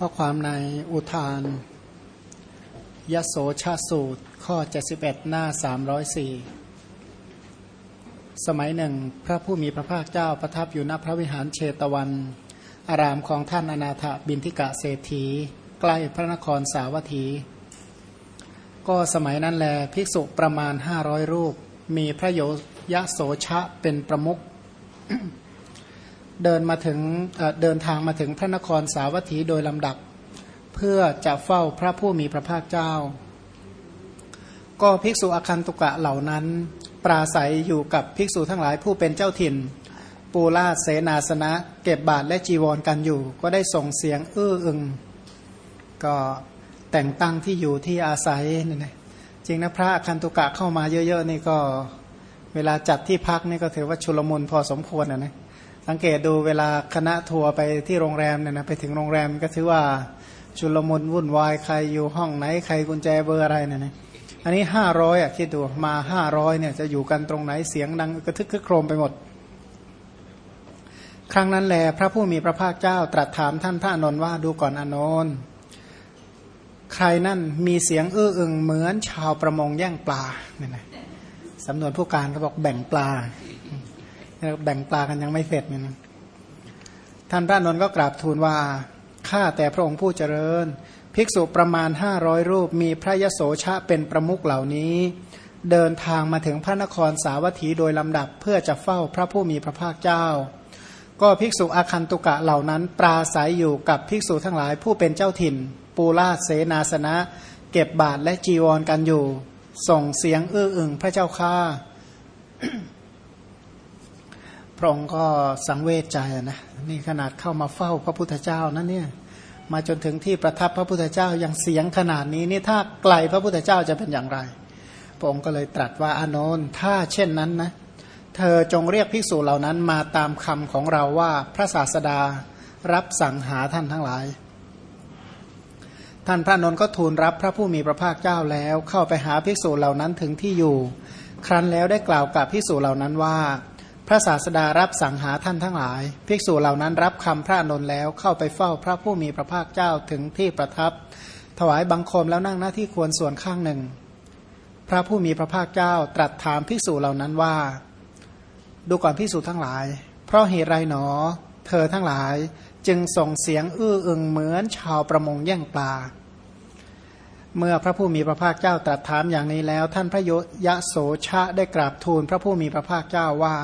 ข้อความในอุทาน ยโสชาสูตร ข้อ 71 หน้า 304 สมัยหนึ่ง พระผู้มีพระภาคเจ้าประทับอยู่ณพระวิหารเชตวัน อารามของท่านอนาถบินทิกะเศรษฐี ใกล้พระนครสาวัตถี ก็สมัยนั้นแล ภิกษุประมาณ 500 รูป มีพระโยยโสชะเป็นประมุข เดินมาถึงเดินทางมาถึงพระนครสาวัตถีโดยลำดับ เพื่อจะเฝ้าพระผู้มีพระภาคเจ้า ก็ภิกษุอคันตุกะเหล่านั้น ปราศัยอยู่กับภิกษุทั้งหลายผู้เป็นเจ้าถิ่น ปูลาเสนาสนะ เก็บบาทและจีวรกันอยู่ ก็ได้ส่งเสียงอื้ออึง ก็แต่งตั้งที่อยู่ที่อาศัยนี่นะจริงนะพระอคันตุกะเข้ามาเยอะๆนี่ก็ เวลาจัดที่พักนี่ก็ถือว่าชุลมุนพอสมควรนะนะ สังเกตดูเวลาคณะทัวร์ไปที่โรงแรมเนี่ยนะไปถึงโรงแรมก็ถือว่าชุลมุนวุ่นวายใครอยู่ห้องไหนใครกุญแจเบอร์อะไรเนี่ยนะอันนี้ห้าร้อยอะคิดดูมาห้าร้อยเนี่ยจะอยู่กันตรงไหนเสียงดังกระทึกคึกโครมไปหมด ครั้งนั้นแหลพระผู้มีพระภาคเจ้าตรัสถามท่านพระอนนท์ว่าดูก่อนอนนท์ใครนั่นมีเสียงอื้ออึงเหมือนชาวประมงแย่งปลาเนี่ยนะสำนวนผู้การเขาบอกแบ่งปลา แบ่งปลากันยังไม่เสร็จเนี่ยนะท่านพระนนท์ก็กราบทูลว่าข้าแต่พระองค์ผู้เจริญ ภิกษุประมาณห้าร้อยรูปมีพระยโสชะเป็นประมุขเหล่านี้ เดินทางมาถึงพระนครสาวัตถีโดยลำดับเพื่อจะเฝ้าพระผู้มีพระภาคเจ้า ก็ภิกษุอาคันตุกะเหล่านั้น ปราศัยอยู่กับภิกษุทั้งหลายผู้เป็นเจ้าถิ่น ปูลาเสนาสนะ เก็บบาทและจีวรกันอยู่ ส่งเสียงอื้ออึงพระเจ้าข้า พระองค์ก็สังเวชใจนะนี่ขนาดเข้ามาเฝ้าพระพุทธเจ้านั่นเนี่ยมาจนถึงที่ประทับพระพุทธเจ้ายังเสียงขนาดนี้นี่ถ้าไกลพระพุทธเจ้าจะเป็นอย่างไร พระองค์ก็เลยตรัสว่าอานนท์ถ้าเช่นนั้นนะเธอจงเรียกภิกษุเหล่านั้นมาตามคำของเราว่าพระศาสดารับสั่งหาท่านทั้งหลาย ท่านพระนนท์ก็ทูลรับพระผู้มีพระภาคเจ้าแล้วเข้าไปหาภิกษุเหล่านั้นถึงที่อยู่ ครั้นแล้วได้กล่าวกับภิกษุเหล่านั้นว่า พระศาสดารับสั่งหาท่านทั้งหลาย ภิกษุเหล่านั้นรับคำพระนนแล้วเข้าไปเฝ้าพระผู้มีพระภาคเจ้าถึงที่ประทับ ถวายบังคมแล้วนั่งหน้าที่ควรส่วนข้างหนึ่ง พระผู้มีพระภาคเจ้าตรัสถามภิกษุเหล่านั้นว่า ดูก่อนภิกษุทั้งหลาย เพราะเหตุไรหนอ เธอทั้งหลายจึงส่งเสียงอื้ออึงเหมือนชาวประมงแย่งปลา เมื่อพระผู้มีพระภาคเจ้าตรัสถามอย่างนี้แล้ว ท่านพระยะโสชะได้กราบทูลพระผู้มีพระภาคเจ้าว่า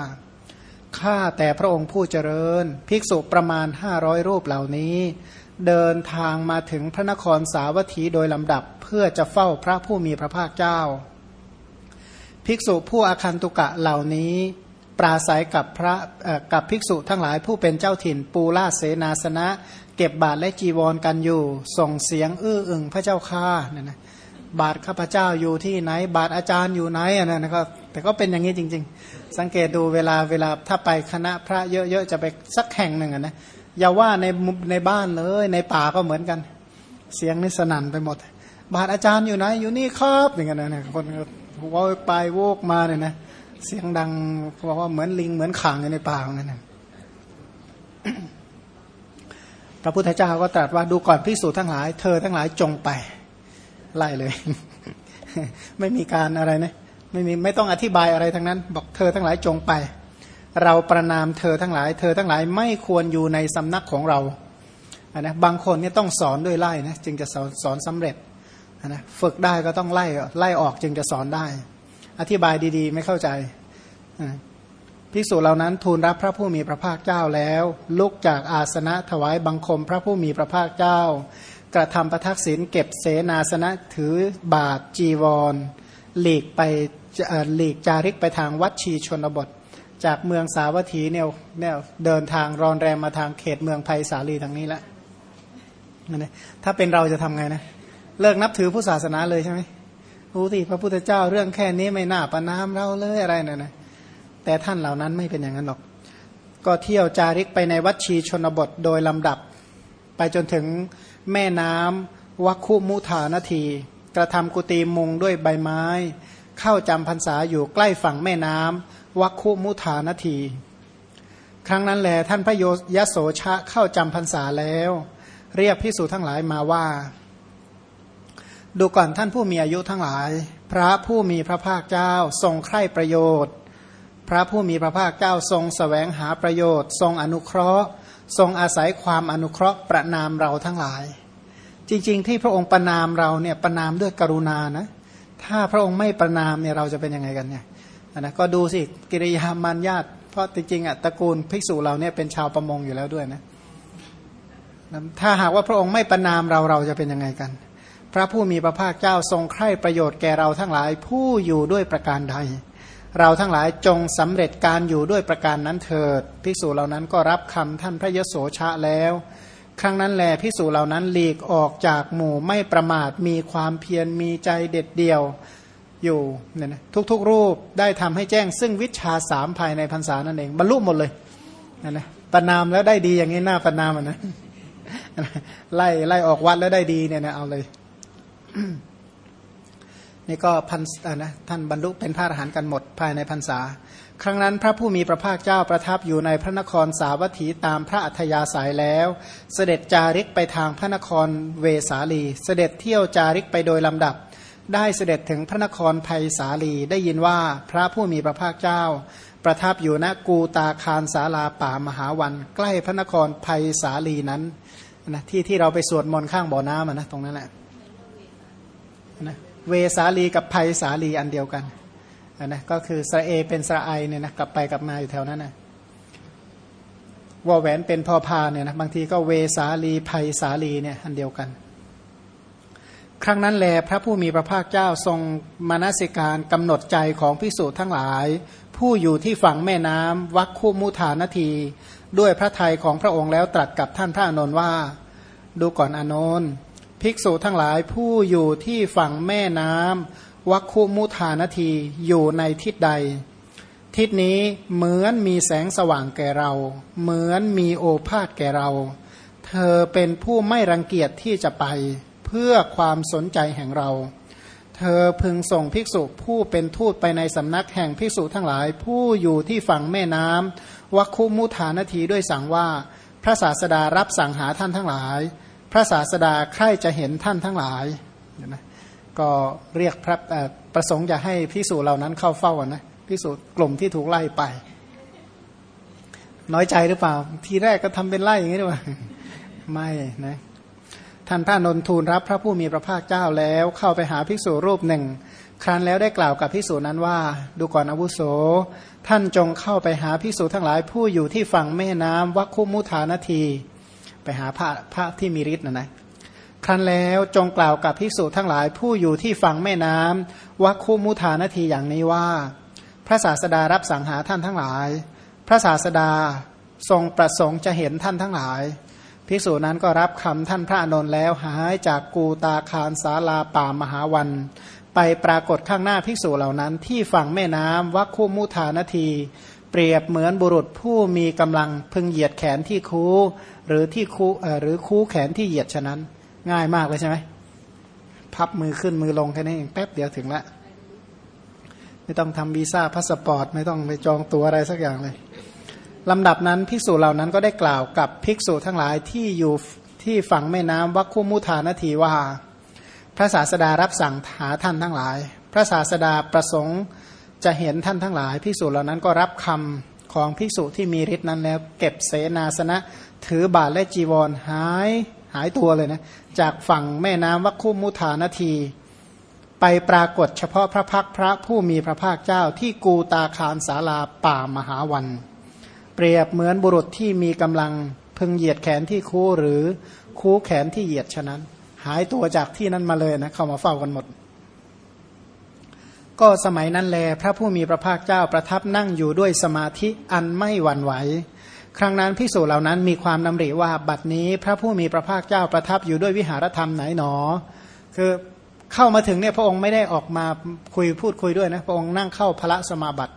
ข้าแต่พระองค์ผู้เจริญ ภิกษุประมาณห้าร้อยรูปเหล่านี้ เดินทางมาถึงพระนครสาวัตถีโดยลำดับเพื่อจะเฝ้าพระผู้มีพระภาคเจ้า ภิกษุผู้อาคันตุกะเหล่านี้ ปราศัยกับพระกับภิกษุทั้งหลายผู้เป็นเจ้าถิ่นปูลาเสนาสนะ เก็บบาทและจีวรกันอยู่ ส่งเสียงอื้ออึงพระเจ้าข้าเนี่ยนะ บาทข้าพเจ้าอยู่ที่ไหน บาทอาจารย์อยู่ไหนอะนะก็แต่ก็เป็นอย่างนี้จริง ๆ สังเกตดูเวลาเวลาถ้าไปคณะพระเยอะๆจะไปสักแห่งหนึ่งนะอย่าว่าในในบ้านเลย ในป่าก็เหมือนกัน เสียงนี่สนั่นไปหมด บาทอาจารย์อยู่ไหน อยู่นี่ครับอย่างเงี้ยนะคนว่าไปโวกมาเนี่ยนะเสียงดังเขาบอกว่าเหมือนลิงเหมือนข่งอยู่ในป่าเหมือนกันนะพระพุทธเจ้าก็ตรัสว่าดูก่อนพิสูจน์ทั้งหลาย เธอทั้งหลายจงไป ไล่เลย ไม่มีการอะไรนะไม่มีไม่ต้องอธิบายอะไรทั้งนั้น บอกเธอทั้งหลายจงไป เราประนามเธอทั้งหลาย เธอทั้งหลายไม่ควรอยู่ในสำนักของเราอันนะบางคนเนี่ยต้องสอนด้วยไล่นะจึงจะสอนสอนสำเร็จนะฝึกได้ก็ต้องไล่ไล่ออกจึงจะสอนได้ อธิบายดีๆ ไม่เข้าใจภิกษุเหล่านั้นทูลรับพระผู้มีพระภาคเจ้าแล้ว ลุกจากอาสนะถวายบังคมพระผู้มีพระภาคเจ้า กระทำประทักษิณเก็บเสนาสนะถือบาทจีวร หลีกไปหลีกจาริกไปทางวัดชีชนบท จากเมืองสาวัตถีเนี่ยเนี่ยเดินทางรอนแรมมาทางเขตเมืองไผ่สาลีทางนี้ละถ้าเป็นเราจะทำไงนะ เลิกนับถือผู้ศาสนาเลยใช่ไหมรู้ที่พระพุทธเจ้าเรื่องแค่นี้ไม่น่าประนามเราเลยอะไรนะนะแต่ท่านเหล่านั้นไม่เป็นอย่างนั้นหรอก ก็เที่ยวจาริกไปในวัดชีชนบทโดยลำดับ ไปจนถึง แม่น้ำวัคคุมุธานาที กระทำกุฏิมุงด้วยใบไม้ เข้าจำพรรษาอยู่ใกล้ฝั่งแม่น้ำวัคคุมุธานาที ครั้งนั้นแหละท่านพระโยยโสชะเข้าจำพรรษาแล้ว เรียกพิสูจทั้งหลายมาว่า ดูก่อนท่านผู้มีอายุทั้งหลาย พระผู้มีพระภาคเจ้าทรงใคร่ประโยชน์ พระผู้มีพระภาคเจ้าทรงสแสวงหาประโยชน์ ทรงอนุเคราะห์ ทรงอาศัยความอนุเคราะห์ประนามเราทั้งหลาย จริง ๆ ที่พระองค์ประนามเราเนี่ยประนามด้วยกรุณานะถ้าพระองค์ไม่ประนามเนี่ยเราจะเป็นยังไงกันเนี่ยนะก็ดูสิกิริยามันญาตเพราะจริงๆอะตระกูลภิกษุเราเนี่ยเป็นชาวประมงอยู่แล้วด้วยนะถ้าหากว่าพระองค์ไม่ประนามเราเราจะเป็นยังไงกัน พระผู้มีพระภาคเจ้าทรงใคร่ประโยชน์แก่เราทั้งหลายผู้อยู่ด้วยประการใด เราทั้งหลายจงสำเร็จการอยู่ด้วยประการนั้นเถิดภิกษุเหล่านั้นก็รับคำท่านพระยโสชะแล้ว ครั้งนั้นแลภิกษุเหล่านั้นหลีกออกจากหมู่ไม่ประมาทมีความเพียรมีใจเด็ดเดี่ยวอยู่เนี่ยนะทุกๆ รูปได้ทำให้แจ้ง ซึ่งวิชาสามภายในพรรษานั่นเองบรรลุหมดเลยนะนะประนามแล้วได้ดีอย่างนี้หน้าประนามนะไล่ไล่ออกวัดแล้วได้ดีเนี่ยนะเอาเลย นี่ก็พันนะท่านบรรลุเป็นพระอรหันต์กันหมดภายในพรรษา ครั้งนั้นพระผู้มีพระภาคเจ้าประทับอยู่ในพระนครสาวัตถีตามพระอัธยาศัยแล้ว เสด็จจาริกไปทางพระนครเวสาลี เสด็จเที่ยวจาริกไปโดยลำดับ ได้เสด็จถึงพระนครภัยสาลีได้ยินว่าพระผู้มีพระภาคเจ้า ประทับอยู่ณกูตาคารสาลาป่ามหาวัน ใกล้พระนครภัยสาลีนั้นนะที่ที่เราไปสวดมนต์ข้างบ่อน้ำนะตรงนั้นแหละ เวสาลีกับภัยสาลีอันเดียวกันนะก็คือสระเอเป็นสระไอเนี่ยนะกลับไปกลับมาอยู่แถวนั้นนะวอแหวนเป็นพอพาเนี่ยนะบางทีก็เวสาลีภัยสาลีเนี่ยอันเดียวกัน ครั้งนั้นแลพระผู้มีพระภาคเจ้าทรงมานาสิการกำหนดใจของพิสูจน์ทั้งหลาย ผู้อยู่ที่ฝั่งแม่น้ำวักคคุมุทานที ด้วยพระทัยของพระองค์แล้วตรัสกับท่านพระอนนท์ว่า ดูก่อนอนนท์ ภิกษุทั้งหลายผู้อยู่ที่ฝั่งแม่น้ำวัคคุมุทานทีอยู่ในทิศใด ทิศนี้เหมือนมีแสงสว่างแก่เรา เหมือนมีโอภาษแก่เรา เธอเป็นผู้ไม่รังเกียจที่จะไป เพื่อความสนใจแห่งเรา เธอพึงส่งภิกษุผู้เป็นทูตไปในสำนักแห่งภิกษุทั้งหลาย ผู้อยู่ที่ฝั่งแม่น้ำวัคคุมุฐานทีด้วยสั่งว่า พระศาสดารับสั่งหาท่านทั้งหลาย พระศาสดาใคร่จะเห็นท่านทั้งหลายนะก็เรียกพระประสงค์จะให้พิสูจเหล่านั้นเข้าเฝ้านะพิสูจกลุ่มที่ถูกไล่ไป น้อยใจหรือเปล่า ทีแรกก็ทำเป็นไล่อย่างนี้หรือเปล่าไม่นะท่านพระนนทูลรับพระผู้มีพระภาคเจ้าแล้วเข้าไปหาภิกษุรูปหนึ่ง ครั้นแล้วได้กล่าวกับภิกษุนั้นว่า ดูก่อนอาวุโส ท่านจงเข้าไปหาภิกษุทั้งหลายผู้อยู่ที่ฝั่งแม่น้ำวัคคุมุทานที ไปหาพระพระที่มีฤทธิ์นะนะครั้นแล้วจงกล่าวกับภิกษุทั้งหลายผู้อยู่ที่ฝั่งแม่น้ำวัคคุมุทานาทีอย่างนี้ว่า พระศาสดารับสั่งหาท่านทั้งหลาย พระศาสดาทรงประสงค์จะเห็นท่านทั้งหลายภิกษุนั้นก็รับคำท่านพระอนนท์แล้วหายจากกูตาคารสาลาป่ามหาวัน ไปปรากฏข้างหน้าภิกษุเหล่านั้นที่ฝั่งแม่น้ำวัคคุมุทานาที เปรียบเหมือนบุรุษผู้มีกำลังพึงเหยียดแขนที่คู้หรือที่คู้หรือคู้แขนที่เหยียดฉะนั้น ง่ายมากเลยใช่ไหมพับมือขึ้นมือลงแค่นี้เองแป๊บเดียวถึงละไม่ต้องทำวีซ่าพาสปอร์ต ไม่ต้องไปจองตั๋วอะไรสักอย่างเลยลำดับนั้นภิกษุเหล่านั้นก็ได้กล่าวกับภิกษุทั้งหลายที่อยู่ที่ฝั่งแม่น้ำวัคคุมุทานทีว่า พระศาสดารับสั่งหาท่านทั้งหลาย พระศาสดาประสงค์ จะเห็นท่านทั้งหลายภิกษุเหล่านั้นก็รับคำของภิกษุที่มีฤทธิ์นั้นแล้ว เก็บเสนาสนะ ถือบาทและจีวรหายหายตัวเลยนะ จากฝั่งแม่น้ำวัคคุมุทานที ไปปรากฏเฉพาะพระพักพระผู้มีพระภาคเจ้าที่กูตาคารสาลาป่ามหาวัน เปรียบเหมือนบุรุษที่มีกำลังพึงเหยียดแขนที่คู่หรือคู่แขนที่เหยียดฉะนั้น หายตัวจากที่นั้นมาเลยนะเข้ามาเฝ้ากันหมด ก็สมัยนั้นแล พระผู้มีพระภาคเจ้าประทับนั่งอยู่ด้วยสมาธิอันไม่หวั่นไหว ครั้งนั้นพิสูจเหล่านั้นมีความนำริว่าบัดนี้พระผู้มีพระภาคเจ้าประทับอยู่ด้วยวิหารธรรมไหนหนอ คือเข้ามาถึงเนี่ยพระองค์ไม่ได้ออกมาคุยพูดคุยด้วยนะพระองค์นั่งเข้าพระสมาบัติ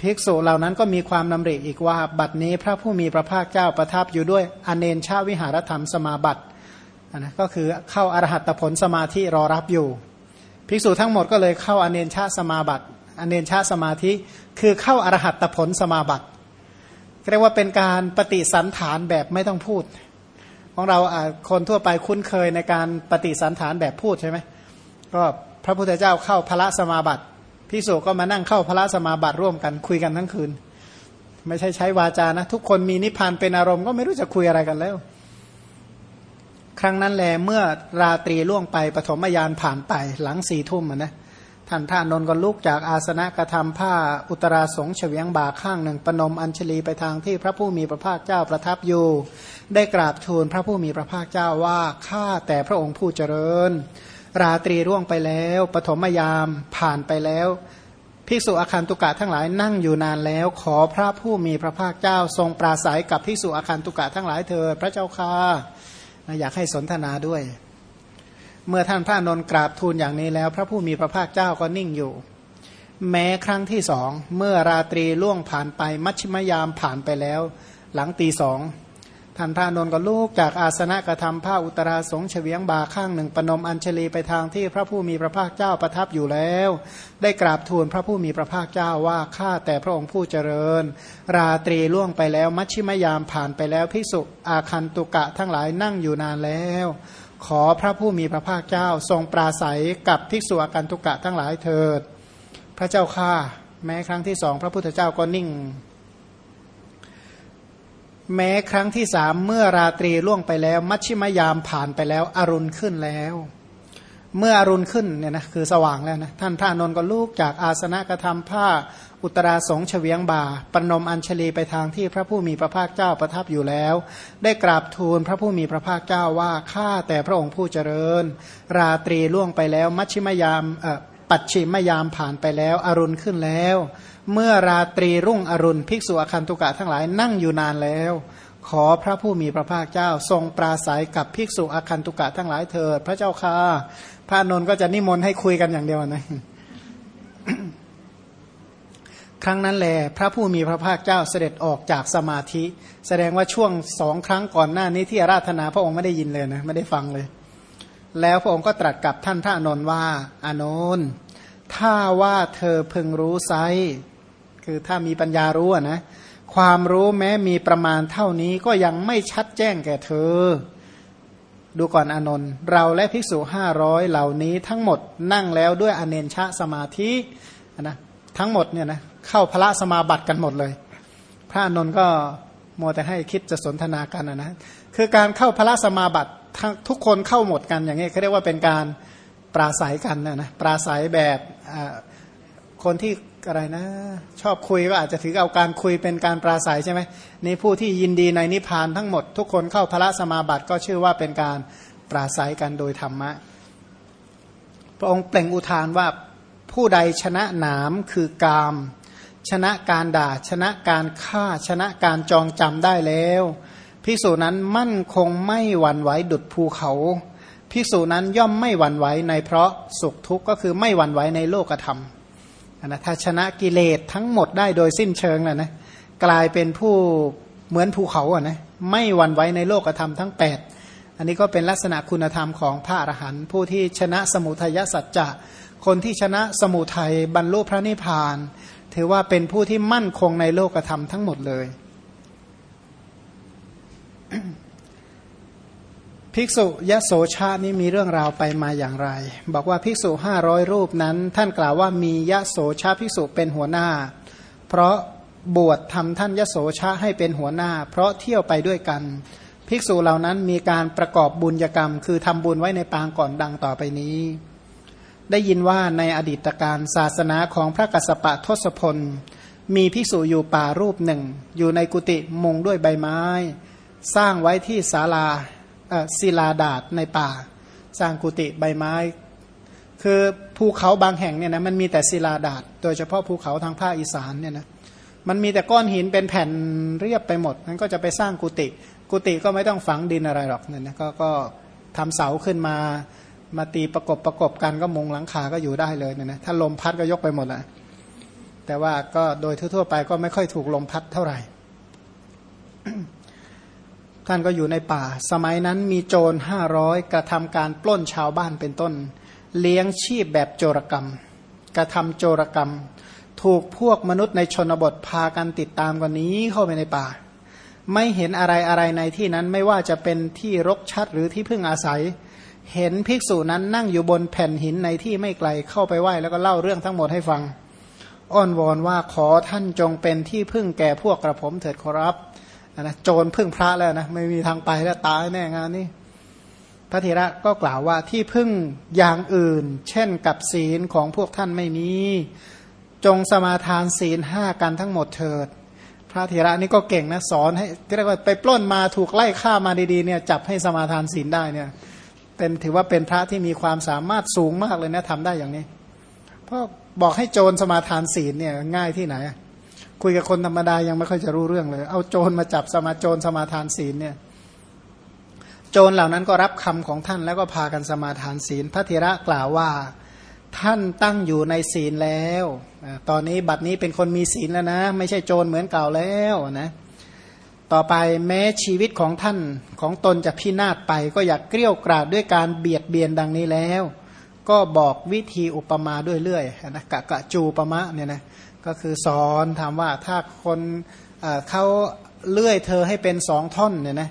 ภิกษุเหล่านั้นก็มีความนำริอีกว่า บัดนี้พระผู้มีพระภาคเจ้าประทับอยู่ด้วยอเนนชาวิหารธรรมสมาบัตินะก็คือเข้าอรหัตผลสมาธิรอรับอยู่ ภิกษุทั้งหมดก็เลยเข้าอเนนชาสมาบัติอเนนชาสมาธิคือเข้าอรหัตผลสมาบัติเรียกว่าเป็นการปฏิสันฐานแบบไม่ต้องพูด ของเราคนทั่วไปคุ้นเคยในการปฏิสันฐานแบบพูดใช่ไหมก็พระพุทธเจ้าเข้าพระสมาบัติพิสุก็มานั่งเข้าพระสมาบัติร่วมกันคุยกันทั้งคืน ไม่ใช่ใช้วาจานะ ทุกคนมีนิพพานเป็นอารมณ์ก็ไม่รู้จะคุยอะไรกันแล้ว ครั้งนั้นแลเมื่อราตรีล่วงไปปฐมยานผ่านไปหลังสี่ทุ่มนะท่านท่านนนก็ลุกจากอาสนะกระทำผ้าอุตราสงเฉวียงบาข้างหนึ่งปนมอัญชลีไปทางที่พระผู้มีพระภาคเจ้าประทับอยู่ ได้กราบทูลพระผู้มีพระภาคเจ้าว่าข้าแต่พระองค์ผู้เจริญ ราตรีร่วงไปแล้วปฐมยามผ่านไปแล้วภิกษุอาคันตุกะทั้งหลายนั่งอยู่นานแล้ว ขอพระผู้มีพระภาคเจ้าทรงปราศัยกับภิกษุอาคันตุกะทั้งหลายเถิดพระเจ้าค่ะ อยากให้สนทนาด้วย เมื่อท่านพระนนกราบทูลอย่างนี้แล้ว พระผู้มีพระภาคเจ้าก็นิ่งอยู่ แม้ครั้งที่สองเมื่อราตรีล่วงผ่านไปมัชชิมยามผ่านไปแล้ว หลังตีสอง ท่านพระนนก็ลูกจากอาสนะกระทำผ้าอุตราสงเฉวียงบาข้างหนึ่งปนมอัญเชลีไปทางที่พระผู้มีพระภาคเจ้าประทับอยู่แล้ว ได้กราบทูลพระผู้มีพระภาคเจ้าว่าข้าแต่พระองค์ผู้เจริญ ราตรีล่วงไปแล้ว มัชชิมยามผ่านไปแล้วพิสุอาคันตุกะทั้งหลายนั่งอยู่นานแล้ว ขอพระผู้มีพระภาคเจ้าทรงปราศัยกับภิกษุอากันตุกะทั้งหลายเถิด พระเจ้าข้าแม้ครั้งที่สองพระพุทธเจ้าก็นิ่ง แม้ครั้งที่สามเมื่อราตรีล่วงไปแล้ว มัชชิมยามผ่านไปแล้ว อรุณขึ้นแล้ว เมื่ออรุณขึ้นเนี่ยนะคือสว่างแล้วนะท่านพระนนท์ก็ลูกจากอาสนะกระทำผ้าอุตราสงเฉวียงบ่าปนมอัญชลีไปทางที่พระผู้มีพระภาคเจ้าประทับอยู่แล้ว ได้กราบทูลพระผู้มีพระภาคเจ้าว่าข้าแต่พระองค์ผู้เจริญ ราตรีล่วงไปแล้ว มัชชิมยามปัจฉิมยามผ่านไปแล้ว อรุณขึ้นแล้ว เมื่อราตรีรุ่งอรุณภิกษุอคันตุกะทั้งหลายนั่งอยู่นานแล้ว ขอพระผู้มีพระภาคเจ้า ทรงปราศัยกับภิกษุอคันตุกะทั้งหลายเถิด พระเจ้าค่ะ พระนนท์ก็จะนิมนต์ให้คุยกันอย่างเดียวนะครั้งนั้นแหลพระผู้มีพระภาคเจ้าเสด็จออกจากสมาธิ แสดงว่าช่วงสองครั้งก่อนหน้านี้ที่อาราธนาพระองค์ไม่ได้ยินเลยนะไม่ได้ฟังเลย แล้วพระองค์ก็ตรัสกับท่านพระนนท์ว่า อานนท์ถ้าว่าเธอพึงรู้ไซ คือถ้ามีปัญญารู้นะความรู้แม้มีประมาณเท่านี้ก็ยังไม่ชัดแจ้งแก่เธอ ดูก่อนอนนท์เราและภิกษุห้าร้อยเหล่านี้ทั้งหมดนั่งแล้วด้วยอเนนชะสมาธินะทั้งหมดเนี่ยนะเข้าพระสมาบัติกันหมดเลย พระอนนท์ก็มัวแต่ให้คิดจะสนทนากันนะนะคือการเข้าพระสมาบัติททุกคนเข้าหมดกันอย่างนี้เขาเรียกว่าเป็นการปราศัยกันนะนะปราศัยแบบคนที่ อะไรนะ ชอบคุยก็อาจจะถือเอาการคุยเป็นการปราศัยใช่ไหมนี่ผู้ที่ยินดีในนิพพานทั้งหมด ทุกคนเข้าพระสมาบัติก็ชื่อว่าเป็นการปราศัยกันโดยธรรมะ พระองค์เปล่งอุทานว่าผู้ใดชนะหนามคือกาม ชนะการด่า ชนะการฆ่า ชนะการจองจำได้แล้วพิสูจนั้นมั่นคงไม่หวั่นไหวดุดภูเขาพิสูจนั้นย่อมไม่หวั่นไหวในเพราะสุขทุกข์ก็คือไม่หวั่นไหวในโลกธรรม นะถ้าชนะกิเลสทั้งหมดได้โดยสิ้นเชิงแล้วนะกลายเป็นผู้เหมือนภูเขาอะนะไม่หวั่นไหวในโลกธรรมทั้ง 8 อันนี้ก็เป็นลักษณะคุณธรรมของพระอรหันต์ผู้ที่ชนะสมุทัยสัจจะคนที่ชนะสมุทัยบรรลุพระนิพพาน ถือว่าเป็นผู้ที่มั่นคงในโลกธรรมทั้งหมดเลย ภิกษุยะโสชานี้มีเรื่องราวไปมาอย่างไร บอกว่าภิกษุห้าร้อยรูปนั้น ท่านกล่าวว่ามียะโสชาภิกษุเป็นหัวหน้า เพราะบวชทำท่านยะโสชาให้เป็นหัวหน้า เพราะเที่ยวไปด้วยกัน ภิกษุเหล่านั้นมีการประกอบบุญกรรม คือทำบุญไว้ในปางก่อนดังต่อไปนี้ ได้ยินว่าในอดีตการศาสนาของพระกัสสปะทศพล มีภิกษุอยู่ป่ารูปหนึ่ง อยู่ในกุฏิมุงด้วยใบไม้ สร้างไว้ที่ศาลา ศิลาดาดในป่า สร้างกุฏิใบไม้ คือภูเขาบางแห่งเนี่ยนะมันมีแต่ศิลาดาดโดยเฉพาะภูเขาทางภาคอีสานเนี่ยนะมันมีแต่ก้อนหินเป็นแผ่นเรียบไปหมดนั้นก็จะไปสร้างกุฏิกุฏิก็ไม่ต้องฝังดินอะไรหรอกเนี่ยนะก็ก็ทำเสาขึ้นมามาตีประกบประกบกันก็มุงหลังคาก็อยู่ได้เลยเนี่ยนะถ้าลมพัดก็ยกไปหมดแหละแต่ว่าก็โดยทั่วๆไปก็ไม่ค่อยถูกลมพัดเท่าไหร่ ท่านก็อยู่ในป่า สมัยนั้นมีโจรห้าร้อยกระทำการปล้นชาวบ้านเป็นต้น เลี้ยงชีพแบบโจรกรรม กระทำโจรกรรม ถูกพวกมนุษย์ในชนบทพากันติดตามกันนี้เข้าไปในป่า ไม่เห็นอะไรอะไรในที่นั้นไม่ว่าจะเป็นที่รกชัดหรือที่พึ่งอาศัย เห็นภิกษุนั้นนั่งอยู่บนแผ่นหินในที่ไม่ไกลเข้าไปไหว้แล้วก็เล่าเรื่องทั้งหมดให้ฟัง อ้อนวอนว่าขอท่านจงเป็นที่พึ่งแก่พวกกระผมเถิดขอรับ นะโจรพึ่งพระแล้วนะไม่มีทางไปแล้วตายแน่งานนี้พระเถระก็กล่าวว่าที่พึ่งอย่างอื่น เช่นกับศีลของพวกท่านไม่มี จงสมาทานศีลห้ากันทั้งหมดเถิด พระเถระนี่ก็เก่งนะสอนให้เรียกว่าไปปล้นมาถูกไล่ฆ่ามาดีๆเนี่ยจับให้สมาทานศีลได้เนี่ยเป็นถือว่าเป็นพระที่มีความสามารถสูงมากเลยนะทำได้อย่างนี้ เพราะบอกให้โจรสมาทานศีลเนี่ยง่ายที่ไหน คุยกับคนธรรมดายังไม่ค่อยจะรู้เรื่องเลย เอาโจรมาจับสมาโจรสมาทานศีลเนี่ยโจรเหล่านั้นก็รับคำของท่านแล้วก็พากันสมาทานศีล พระเถระกล่าวว่าท่านตั้งอยู่ในศีลแล้ว ตอนนี้บัดนี้เป็นคนมีศีลแล้วนะ ไม่ใช่โจรเหมือนเก่าแล้วนะ ต่อไปแม้ชีวิตของท่านของตนจะพินาศไป ก็อยากเกลี้ยกราดด้วยการเบียดเบียนดังนี้แล้ว ก็บอกวิธีอุปมาด้วยเรื่อยนะกะกะจูปมะเนี่ยนะ ก็คือสอนถามว่าถ้าคนเขาเลื่อยเธอให้เป็นสองท่อนเนี่ยนะ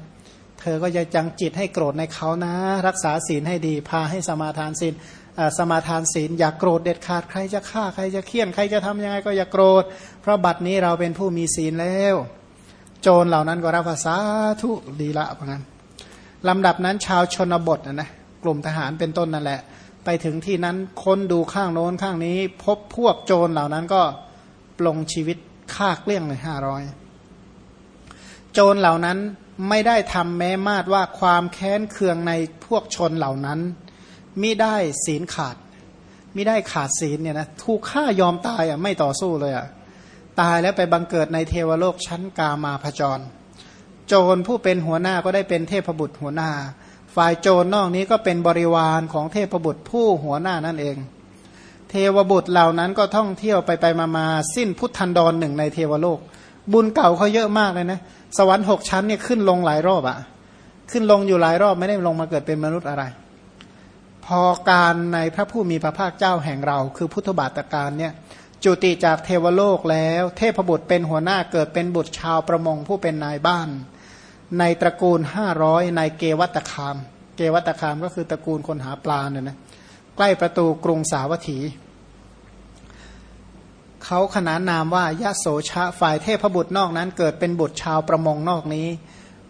เธอก็จะจังจิตให้โกรธในเขานะ รักษาศีลให้ดี พาให้สมาทานศีลสมาทานศีลอย่ากโกรธเด็ดขาดใครจะฆ่าใครจะเคี่ยนใครจะทำยังไงก็อย่าโกรธ เพราะบัดนี้เราเป็นผู้มีศีลแล้ว โจรเหล่านั้นก็รับภาษาทุดีละเพราะงั้นลำดับนั้นชาวชนบทนะนะกลุ่มทหารเป็นต้นนั่นแหละ ไปถึงที่นั้นค้นดูข้างโน้นข้างนี้ พบพวกโจรเหล่านั้นก็ ปลงชีวิตฆ่าเกลี้ยงเลยห้าร้อยโจรเหล่านั้นไม่ได้ทำแม้มาดว่าความแค้นเคืองในพวกชนเหล่านั้นมิได้ศีลขาดมิได้ขาดศีลเนี่ยนะถูกฆ่ายอมตายอะไม่ต่อสู้เลยอะตายแล้วไปบังเกิดในเทวโลกชั้นกามาพจร โจรผู้เป็นหัวหน้าก็ได้เป็นเทพบุตรหัวหน้า ฝ่ายโจรนอกนี้ก็เป็นบริวารของเทพบุตรผู้หัวหน้านั่นเอง เทวบุตรเหล่านั้นก็ท่องเที่ยวไปไปมามาสิ้นพุทธันดรหนึ่งในเทวโลก บุญเก่าเขาเยอะมากเลยนะ สวรรค์หกชั้นเนี่ยขึ้นลงหลายรอบอะขึ้นลงอยู่หลายรอบไม่ได้ลงมาเกิดเป็นมนุษย์อะไร พอการในพระผู้มีพระภาคเจ้าแห่งเรา คือพุทธบาตการเนี่ยจุติจากเทวโลกแล้ว เทพบุตรเป็นหัวหน้าเกิดเป็นบุตรชาวประมงผู้เป็นนายบ้าน ในตระกูลห้าร้อยในเกวัตคาม เกวัตคามก็คือตระกูลคนหาปลาเนี่ยนะ ใกล้ประตูกรุงสาวัตถี เขาขนานนามว่ายะโสชะฝ่ายเทพบุตรนอกนั้น เกิดเป็นบุตรชาวประมงนอกนี้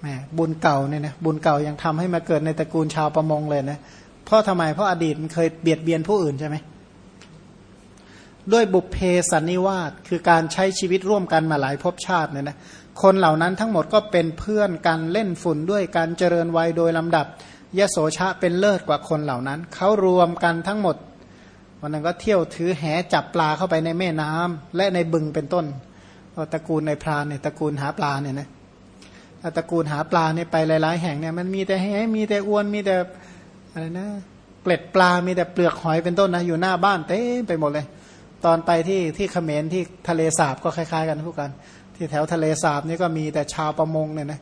แหมบุญเก่าเนี่ยนะบุญเก่ายังทำให้มาเกิดในตระกูลชาวประมงเลยนะเพราะทำไมเพราะอดีตมันเคยเบียดเบียนผู้อื่นใช่ไหมด้วยบุพเพสันนิวาสคือการใช้ชีวิตร่วมกันมาหลายภพชาติเนี่ยนะคนเหล่านั้นทั้งหมดก็เป็นเพื่อนกันเล่นฝุ่นด้วยการเจริญวัยโดยลำดับ ยะโสชะเป็นเลิศกว่าคนเหล่านั้น เขารวมกันทั้งหมด วันนั้นก็เที่ยวถือแหจับปลาเข้าไปในแม่น้ำและในบึงเป็นต้นตระกูลในพรานเนี่ยตระกูลหาปลาเนี่ยนะตระกูลหาปลาเนี่ยไปหลาย ๆ แห่งเนี่ยมันมีแต่แหมีแต่อวนมีแต่อะไรนะเกล็ดปลา มีแต่เปลือกหอยเป็นต้นนะอยู่หน้าบ้านเต็มไปหมดเลย ตอนไปที่ที่เขมรที่ทะเลสาบก็คล้าย ๆ กันทุกกัน ที่แถวทะเลสาบนี่ก็มีแต่ชาวประมงเนี่ยนะ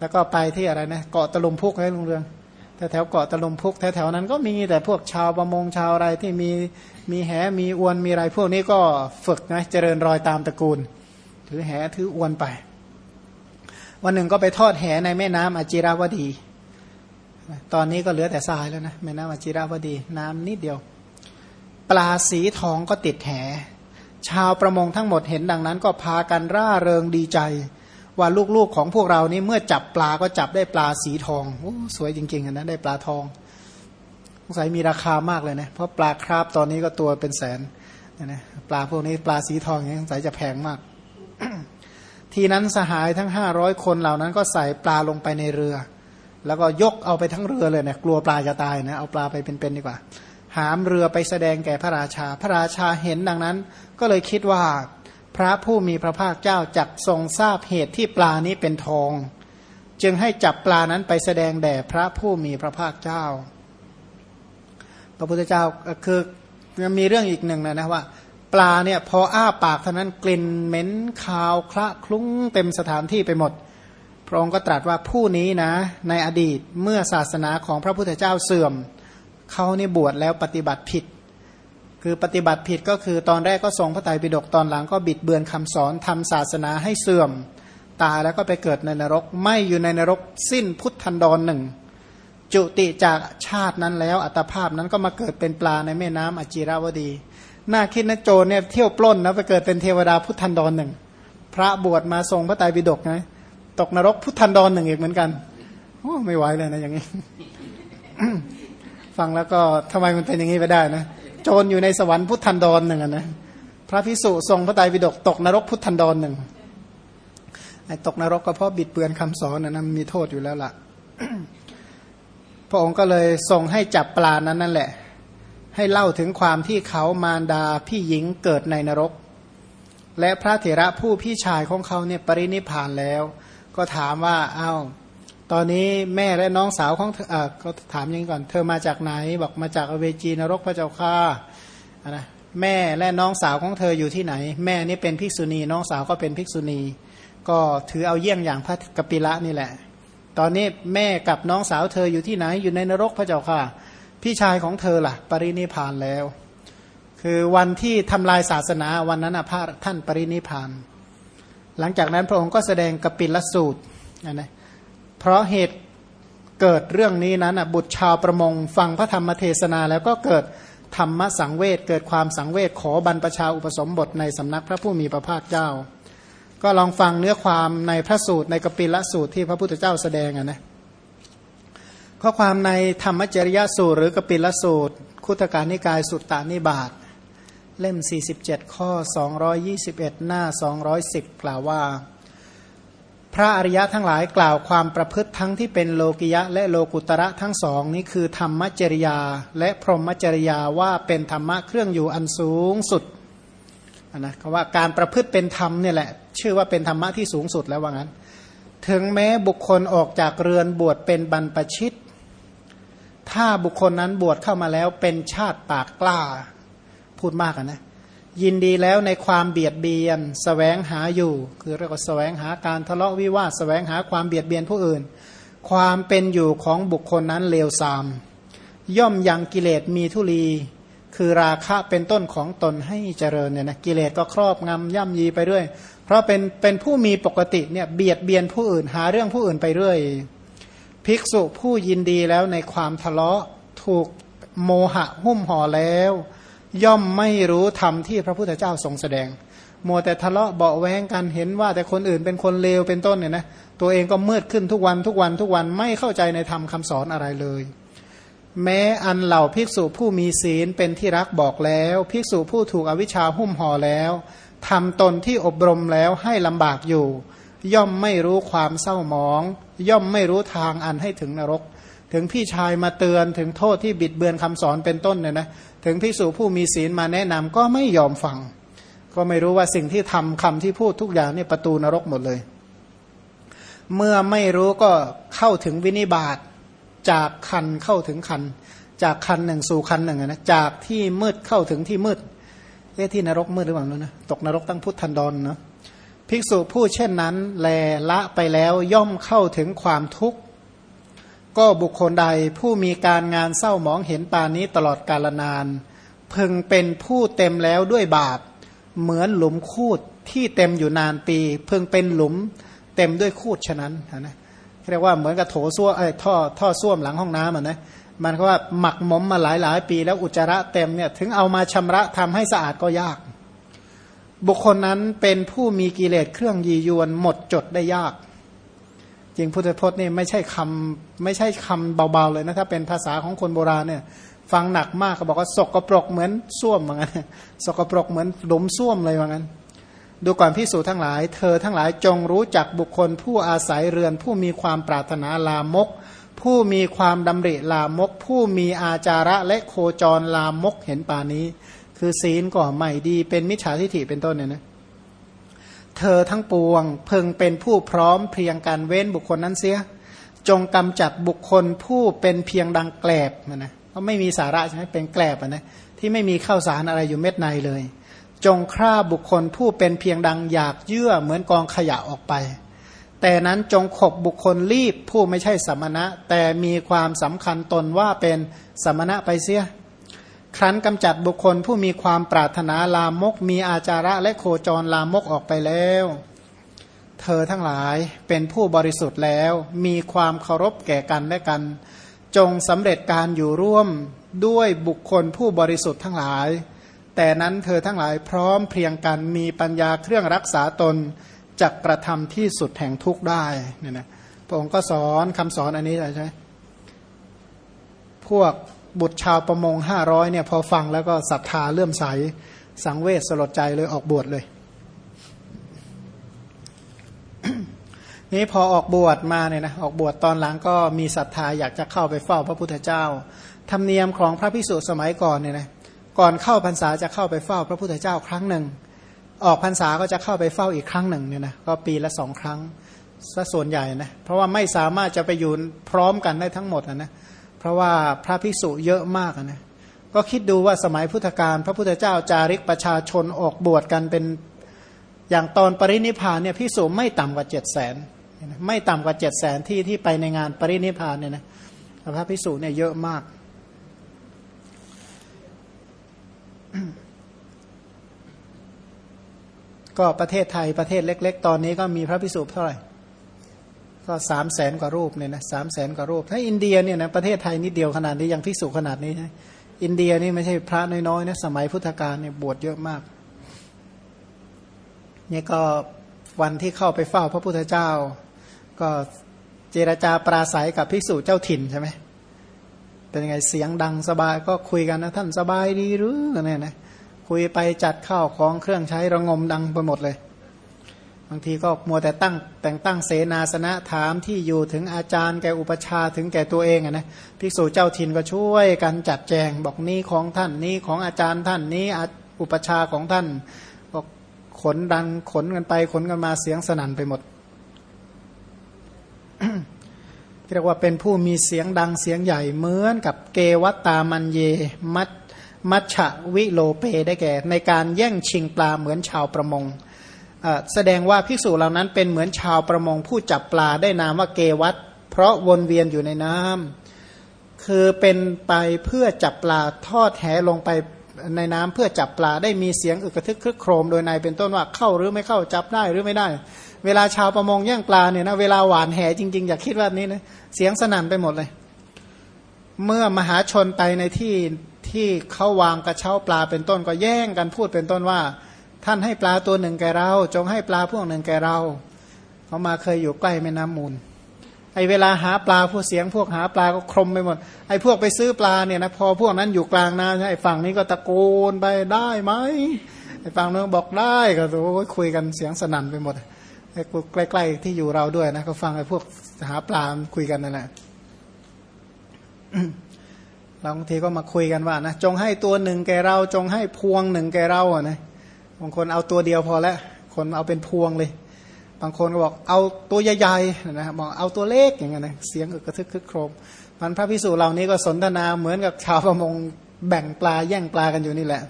แล้วก็ไปที่อะไรนะเกาะตะลุมพุกให้ลุงเรือง แถวเกาะตะลุมพุกแถวแถวนั้นก็มีแต่พวกชาวประมงชาวอะไรที่มีมีแหมีอวนมีอะไรพวกนี้ก็ฝึกนะเจริญรอยตามตระกูล ถือแหถืออวนไป วันหนึ่งก็ไปทอดแหในแม่น้ำอจิราวดี ตอนนี้ก็เหลือแต่ทรายแล้วนะแม่น้ำอจิราวดี น้ำนิดเดียว ปลาสีทองก็ติดแห ชาวประมงทั้งหมดเห็นดังนั้น ก็พากันร่าเริงดีใจ ว่าลูกๆของพวกเรานี่เมื่อจับปลาก็จับได้ปลาสีทองโอ้สวยจริงๆนะได้ปลาทองสงสัยมีราคามากเลยนะเพราะปลาคราบตอนนี้ก็ตัวเป็นแสนนะปลาพวกนี้ปลาสีทองนี่สงสัยจะแพงมาก ทีนั้นสหายทั้งห้าร้อยคนเหล่านั้นก็ใส่ปลาลงไปในเรือ แล้วก็ยกเอาไปทั้งเรือเลยนะกลัวปลาจะตายนะเอาปลาไปเป็นๆดีกว่า หามเรือไปแสดงแก่พระราชา พระราชาเห็นดังนั้น ก็เลยคิดว่า พระผู้มีพระภาคเจ้าจักทรงทราบเหตุที่ปลานี้เป็นทอง จึงให้จับปลานั้นไปแสดงแด่พระผู้มีพระภาคเจ้า พระพุทธเจ้าคือมีเรื่องอีกหนึ่งนะนะว่า ปลาเนี่ยพออ้าปากเท่านั้นกลิ่นเหม็นคาวคละคลุ้งเต็มสถานที่ไปหมด พระองค์ก็ตรัสว่าผู้นี้นะ ในอดีตเมื่อศาสนาของพระพุทธเจ้าเสื่อมเขานี่บวชแล้วปฏิบัติผิด คือปฏิบัติผิดก็คือตอนแรกก็ทรงพระไตรปิฎกตอนหลังก็บิดเบือนคำสอนทำศาสนาให้เสื่อม ตายแล้วก็ไปเกิดในนรก ไม่อยู่ในนรกสิ้นพุทธันดรหนึ่งจุติจากชาตินั้นแล้วอัตภาพนั้นก็มาเกิดเป็นปลาในแม่น้ำอจิราวดีน่าคิดนะโจรเนี่ยเที่ยวปล้นแล้วไปเกิดเป็นเทวดาพุทธันดรหนึ่งพระบวชมาทรงพระไตรปิฎกนะตกนรกพุทธันดรหนึ่งอีกเหมือนกันโอ้ไม่ไหวเลยนะอย่างนี้ ฟังแล้วก็ทำไมมันเป็นอย่างนี้ไปได้นะ โจรอยู่ในสวรรค์พุทธันดรหนึ่งนะพระพิสุทรงพระไตรปิฎกตกนรกพุทธันดรหนึ่งไอ้ตกนรกก็เพราะบิดเบือนคำสอนนะมันมีโทษอยู่แล้วล่ะ พระองค์ก็เลยทรงให้จับปลานั้นนั่นแหละ ให้เล่าถึงความที่เขามารดาพี่หญิงเกิดในนรก และพระเถระผู้พี่ชายของเขาเนี่ยปรินิพานแล้ว ก็ถามว่าอา้าว ตอนนี้แม่และน้องสาวของเธออก็ถามยังก่อน เธอมาจากไหน บอกมาจากอเวจีนรกพระเจ้าค่านะแม่และน้องสาวของเธออยู่ที่ไหน แม่นี่เป็นภิกษุณี น้องสาวก็เป็นภิกษุณี ก็ถือเอาเยี่ยงอย่างพระกปิละนี่แหละ ตอนนี้แม่กับน้องสาวเธออยู่ที่ไหน อยู่ในนรกพระเจ้าค่ะ พี่ชายของเธอล่ะ ปรินิพานแล้ว คือวันที่ทำลายศาสนาวันนั้นพระท่านปรินิพาน หลังจากนั้นพระองค์ก็แสดงกปิลสูตรนะ เพราะเหตุเกิดเรื่องนี้นั้นบุตรชาวประมงฟังพระธรรมเทศนาแล้วก็เกิดธรรมสังเวชเกิดความสังเวชขอบรรพชาอุปสมบทในสำนักพระผู้มีพระภาคเจ้า ก็ลองฟังเนื้อความในพระสูตรในกปิละสูตรที่พระพุทธเจ้าแสดงนะข้อความในธรรมจริยสูตร หรือกปิละสูตร คุตการนิกายสุตตานิบาตเล่ม 47 ข้อ 221 หน้า 210 กล่าวว่า พระอริยะทั้งหลายกล่าวความประพฤติทั้งที่เป็นโลกิยะและโลกุตระทั้งสองนี้คือธรรมจริยา และพรหมจริยาว่าเป็นธรรมะเครื่องอยู่อันสูงสุดนะคำว่าการประพฤติเป็นธรรมเนี่ยแหละ ชื่อว่าเป็นธรรมะที่สูงสุดแล้วว่างั้น ถึงแม้บุคคลออกจากเรือนบวชเป็นบรรพชิต ถ้าบุคคลนั้นบวชเข้ามาแล้วเป็นชาติปากกล้าพูดมากนะ ยินดีแล้วในความเบียดเบียนสแสวงหาอยู่ คือเรียกว่าสแสวงหาการทะเลาะวิวาสแสวงหาความเบียดเบียนผู้อื่น ความเป็นอยู่ของบุคคลนั้นเลวทราม ย่อมยังกิเลสมีทุลี คือราคะเป็นต้นของตนให้เจริญเนี่ยนะกิเลสก็ครอบงำย่ำยีไปเรื่อย เพราะเป็นเป็นผู้มีปกติเนี่ยเบียดเบียนผู้อื่นหาเรื่องผู้อื่นไปเรื่อยภิกษุผู้ยินดีแล้วในความทะเลาะถูกโมหะหุ้มห่อแล้ว ย่อมไม่รู้ธรรมที่พระพุทธเจ้าทรงแสดงมัวแต่ทะเลาะเบาแวงกันเห็นว่าแต่คนอื่นเป็นคนเลวเป็นต้นเนี่ยนะตัวเองก็มืดขึ้นทุกวันทุกวันทุกวันไม่เข้าใจในธรรมคาสอนอะไรเลย แม้อันเหล่าภิกษุผู้มีศีลเป็นที่รักบอกแล้ว ภิกษุผู้ถูกอวิชชาหุ้มห่อแล้วทำตนที่อบรมแล้วให้ลำบากอยู่ ย่อมไม่รู้ความเศร้าหมอง ย่อมไม่รู้ทางอันให้ถึงนรก ถึงพี่ชายมาเตือนถึงโทษที่บิดเบือนคำสอนเป็นต้นเนี่ยนะ ถึงพิสูจผู้มีศีลมาแนะนำก็ไม่ยอมฟัง ก็ไม่รู้ว่าสิ่งที่ทำคำที่พูดทุกอย่างนี่ประตูนรกหมดเลย เมื่อไม่รู้ก็เข้าถึงวินิบาตจากคันเข้าถึงคัน จากคันหนึ่งสู่คันหนึ่งนะจากที่มืดเข้าถึงที่มืดเอ๊ะที่นรกมืดหรือเปล่านะตกนรกตั้งพุทธันดรเนาะภิกษุผู้เช่นนั้นแลละไปแล้วย่อมเข้าถึงความทุกข์ ก็บุคคลใดผู้มีการงานเศร้าหมองเห็นปานนี้ตลอดกาลนาน พึงเป็นผู้เต็มแล้วด้วยบาป เหมือนหลุมคูดที่เต็มอยู่นานปี พึงเป็นหลุมเต็มด้วยคูดฉะนั้นนะเรียกว่าเหมือนกับโถส้วมไอ้ท่อท่อส้วมหลังห้องน้ำอะนะมันก็ว่าหมักหมมมาหลายหลายปี แล้วอุจจาระเต็มเนี่ยถึงเอามาชำระทำให้สะอาดก็ยาก บุคคลนั้นเป็นผู้มีกิเลสเครื่องยียวนหมดจดได้ยาก จริงพุทธพจน์นี่ไม่ใช่คำไม่ใช่คำเบาๆเลยนะถ้าเป็นภาษาของคนโบราณเนี่ย ฟังหนักมากเขาบอกว่าสกปรกเหมือนส้วมเหมือนกันสกปรกเหมือนหลุมส้วมเลยเหมือนกันดูก่อนพิสูจทั้งหลาย เธอทั้งหลายจงรู้จักบุคคลผู้อาศัยเรือน ผู้มีความปรารถนาลามก ผู้มีความดำริลามก ผู้มีอาจาระและโคจรลามกเห็นป่านี้ คือศีลก็ไม่ดีเป็นมิจฉาทิฐิเป็นต้นเนี่ยนะ เธอทั้งปวง เพึงเป็นผู้พร้อมเพียงการเว้นบุคคลนั้นเสีย จงกำจัดบุคคลผู้เป็นเพียงดังแกลบนะนะก็ไม่มีสาระใช่ไหมเป็นแกลบนะที่ไม่มีข้าวสารอะไรอยู่เม็ดในเลย จงฆ่าบุคคลผู้เป็นเพียงดังอยากเยื่อเหมือนกองขยะออกไป แต่นั้นจงขบบุคคลรีบผู้ไม่ใช่สมณะ แต่มีความสำคัญตนว่าเป็นสมณะไปเสีย ครั้นกำจัดบุคคลผู้มีความปรารถนาลามก มีอาจาระและโคจรลามกออกไปแล้ว เธอทั้งหลายเป็นผู้บริสุทธิ์แล้ว มีความเคารพแก่กันและกัน จงสำเร็จการอยู่ร่วมด้วยบุคคลผู้บริสุทธิ์ทั้งหลาย แต่นั้นเธอทั้งหลายพร้อมเพียงกันมีปัญญาเครื่องรักษาตนจักกระทำที่สุดแห่งทุกข์ได้เนี่ยนะพระองค์ก็สอนคำสอนอันนี้ใช่ไหมพวก บุตรชาวประมงห้าร้อยเนี่ยพอฟังแล้วก็ศรัทธาเลื่อมใส สังเวชสลดใจเลยออกบวชเลย นี้พอออกบวชมาเนี่ยนะออกบวชตอนหลังก็มีศรัทธาอยากจะเข้าไปเฝ้าพระพุทธเจ้า ธรรมเนียมของพระพิสุสมัยก่อนเนี่ยนะก่อนเข้าพรรษาจะเข้าไปเฝ้าพระพุทธเจ้าครั้งหนึ่ง ออกพรรษาก็จะเข้าไปเฝ้าอีกครั้งหนึ่งเนี่ยนะก็ปีละสองครั้งซะส่วนใหญ่นะเพราะว่าไม่สามารถจะไปอยู่พร้อมกันได้ทั้งหมดนะนะเราะว่าพระภิกษุเยอะมากนะก็คิดดูว่าสมัยพุทธกาลพระพุทธเจ้าจาริกประชาชนออกบวชกันเป็นอย่างตอนปรินิพานเนี่ยภิกษุไม่ต่ำกว่าเจ็ดแสนไม่ต่ำกว่าเจ็ดแสนที่ที่ไปในงานปรินิพานเนี่ยนะพระภิกษุเนี่ยเยอะมาก ก็ประเทศไทยประเทศเล็ก ๆ ตอนนี้ก็มีพระภิกษุเท่าไหร่ ก็สามแสนกว่ารูปเนี่ยนะสามแสนกว่ารูป ถ้าอินเดียเนี่ยนะประเทศไทยนิดเดียวขนาดนี้ยังพิสูจขนาดนี้ใช่อินเดียนี่ไม่ใช่พระน้อยๆนะสมัยพุทธกาลเนี่ยบวชเยอะมากนี่ก็วันที่เข้าไปเฝ้าพระพุทธเจ้า ก็เจรจาปราศัยกับพิสูจเจ้าถิ่นใช่ไหมเป็นไงเสียงดังสบายก็คุยกันนะท่านสบายดีหรือเนี่ยนะคุยไปจัดข้าวของเครื่องใช้ระงมดังไปหมดเลย บางทีก็มัวแต่ตั้งแต่งตั้งเสนาสนะถามที่อยู่ถึงอาจารย์แกอุปชาถึงแก่ตัวเองอะนะภิกษุเจ้าถิ่นก็ช่วยกันจัดแจงบอกนี้ของท่านนี้ของอาจารย์ท่านนี้อุปชาของท่านบอกขนดังขนกันไปขนกันมาเสียงสนั่นไปหมดเรียกว่าเป็นผู้มีเสียงดังเสียงใหญ่เหมือนกับเกวัตตามันเย มัชมัชวิโลเปได้แก่ ในการแย่งชิงปลาเหมือนชาวประมง แสดงว่าภิกษุเหล่านั้นเป็นเหมือนชาวประมงผู้จับปลาได้นามว่าเกวัตเพราะวนเวียนอยู่ในน้ำคือเป็นไปเพื่อจับปลาทอดแหลงไปในน้ำเพื่อจับปลาได้มีเสียงอึกระทึกครึกโครมโดยในเป็นต้นว่าเข้าหรือไม่เข้าจับได้หรือไม่ได้ เวลาชาวประมงแย่งปลาเนี่ยนะเวลาหวานแหจริงๆ อยากคิดว่านี้นะเสียงสนั่นไปหมดเลย เมื่อมหาชนไปในที่ที่เขาวางกระเช้าปลาเป็นต้นก็แย่งกันพูดเป็นต้นว่า ท่านให้ปลาตัวหนึ่งแก่เรา จงให้ปลาพวกหนึ่งแก่เรา เขามาเคยอยู่ใกล้แม่น้ำมูล ไอเวลาหาปลาพวกเสียง พวกหาปลาก็ครมไปหมด ไอพวกไปซื้อปลาเนี่ยนะพอพวกนั้นอยู่กลางน้ำไอฝั่งนี้ก็ตะโกนไปได้ไหมไอฝั่งนู้นบอกได้ก็โอ้ยคุยกันเสียงสนั่นไปหมดไอใกล้ ๆ ที่อยู่เราด้วยนะก็ฟังไอพวกหาปลาคุยกันนั่นแหละบางทีก็มาคุยกันว่านะจงให้ตัวหนึ่งแก่เรา จงให้พวงหนึ่งแก่เราอะนะ บางคนเอาตัวเดียวพอแล้วคนเอาเป็นพวงเลย บางคนก็บอกเอาตัวใหญ่ๆนะบอกเอาตัวเล็กอย่างเงี้ยนะเสียงกระทึกคึกโครมมันพระพิสูจน์เหล่านี้ก็สนทนาเหมือนกับชาวประมงแบ่งปลาแย่งปลากันอยู่นี่แหละ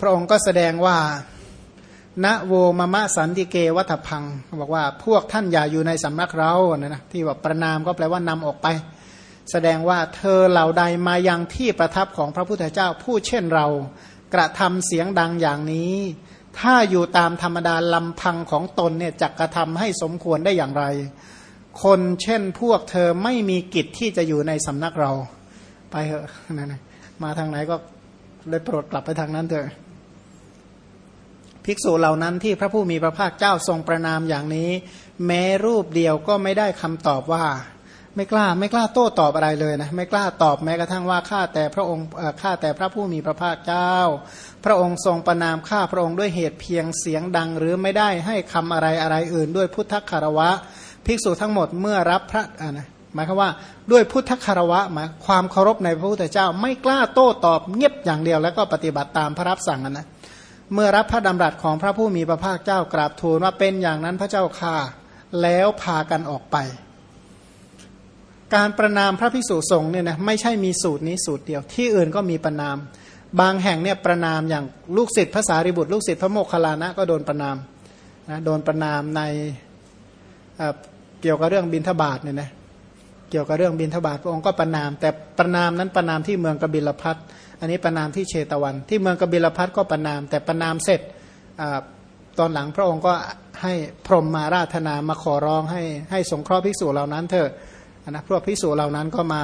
พระองค์ก็แสดงว่าณโวมมะสันติเกวัฏพังบอกว่าพวกท่านอย่าอยู่ในสำนักเรานะนะที่ว่าประนามก็แปลว่านำออกไป แสดงว่าเธอเหล่าใดมายังที่ประทับของพระพุทธเจ้าผู้เช่นเรา กระทำเสียงดังอย่างนี้ ถ้าอยู่ตามธรรมดาลำพังของตนเนี่ยจะกระทำให้สมควรได้อย่างไร คนเช่นพวกเธอไม่มีกิจที่จะอยู่ในสำนักเรา ไปเถอะนั่นมาทางไหนก็เลยโปรดกลับไปทางนั้นเถอะภิกษุเหล่านั้นที่พระผู้มีพระภาคเจ้าทรงประนามอย่างนี้ แม้รูปเดียวก็ไม่ได้คำตอบว่า ไม่กล้าไม่กล้าโต้ตอบอะไรเลยนะไม่กล้าตอบแม้กระทั่งว่าข้าแต่พระองค์ข้าแต่พระผู้มีพระภาคเจ้า พระองค์ทรงประนามข้าพระองค์ด้วยเหตุเพียงเสียงดัง หรือไม่ได้ให้คำอะไรอะไรอื่น ด้วยพุทธคารวะ ภิกษุทั้งหมดเมื่อรับพระอ่านะหมายความว่าด้วยพุทธคารวะหมายความเคารพในพระพุทธเจ้า ไม่กล้าโต้ตอบเงียบอย่างเดียวแล้วก็ปฏิบัติตามพระรับสั่งนะเมื่อรับพระดำรัสของพระผู้มีพระภาคเจ้ากราบทูลว่าเป็นอย่างนั้นพระเจ้าค่าแล้วพากันออกไป การประนามพระพิสุสงฆ์เนี่ยนะไม่ใช่มีสูตรนี้สูตรเดียว ที่อื่นก็มีประนาม บางแห่งเนี่ยประนามอย่างลูกศิษย์ภาษาริบุตร ลูกศิษย์พระโมคคัลลานะก็โดนประนามนะโดนประนามในเกี่ยวกับเรื่องบินทบาทเนี่ยนะเกี่ยวกับเรื่องบินทบาทพระองค์ก็ประนาม แต่ประนามนั้นประนามที่เมืองกบิลพัทอันนี้ประนามที่เชตวัน ที่เมืองกบิลพัทก็ประนาม แต่ประนามเสร็จตอนหลังพระองค์ก็ให้พรหมมาราธนามาขอร้องให้ให้สงเคราะห์ภิกษุเหล่านั้นเถอะ นะพวกภิกษุเหล่านั้นก็มา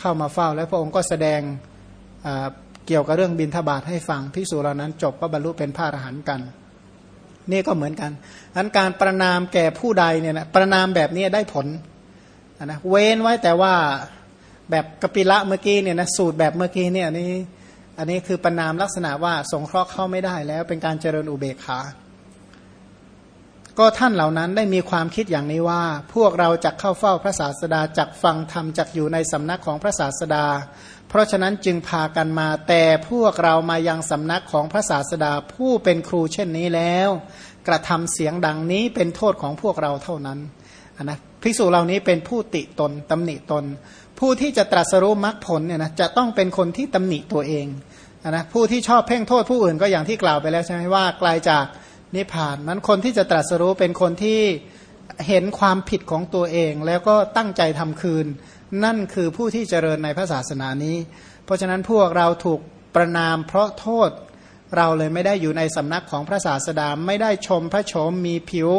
เข้ามาเฝ้า แล้วพระองค์ก็แสดงเกี่ยวกับเรื่องบินทบาทให้ฟังภิกษุเหล่านั้น จบก็บรรลุเป็นพระอรหันต์กัน นี่ก็เหมือนกันอันการประนามแก่ผู้ใดเนี่ยนะประนามแบบนี้ได้ผลนะเว้นไว้แต่ว่าแบบกปิละเมื่อกี้เนี่ยนะสูตรแบบเมื่อกี้เนี่ยนี่อันนี้คือประนามลักษณะว่าสงเคราะห์เข้าไม่ได้แล้วเป็นการเจริญอุเบกขา ก็ท่านเหล่านั้นได้มีความคิดอย่างนี้ว่า พวกเราจะเข้าเฝ้าพระศาสดาจักฟังธรรมจักอยู่ในสำนักของพระศาสดา เพราะฉะนั้นจึงพากันมา แต่พวกเรามายังสำนักของพระศาสดาผู้เป็นครูเช่นนี้แล้ว กระทำเสียงดังนี้เป็นโทษของพวกเราเท่านั้นนะภิกษุเหล่านี้เป็นผู้ติตนตำหนิตน ผู้ที่จะตรัสรู้มรรคผลเนี่ยนะจะต้องเป็นคนที่ตำหนิตัวเองนะผู้ที่ชอบเพ่งโทษผู้อื่นก็อย่างที่กล่าวไปแล้วใช่ไหมว่าไกลาจาก นิพพานนั้นคนที่จะตรัสรู้เป็นคนที่เห็นความผิดของตัวเอง แล้วก็ตั้งใจทำคืน นั่นคือผู้ที่เจริญในพระศาสนานี้ เพราะฉะนั้นพวกเราถูกประนามเพราะโทษเราเลยไม่ได้อยู่ในสำนักของพระศาสดาไม่ได้ชมพระโฉมมีผิว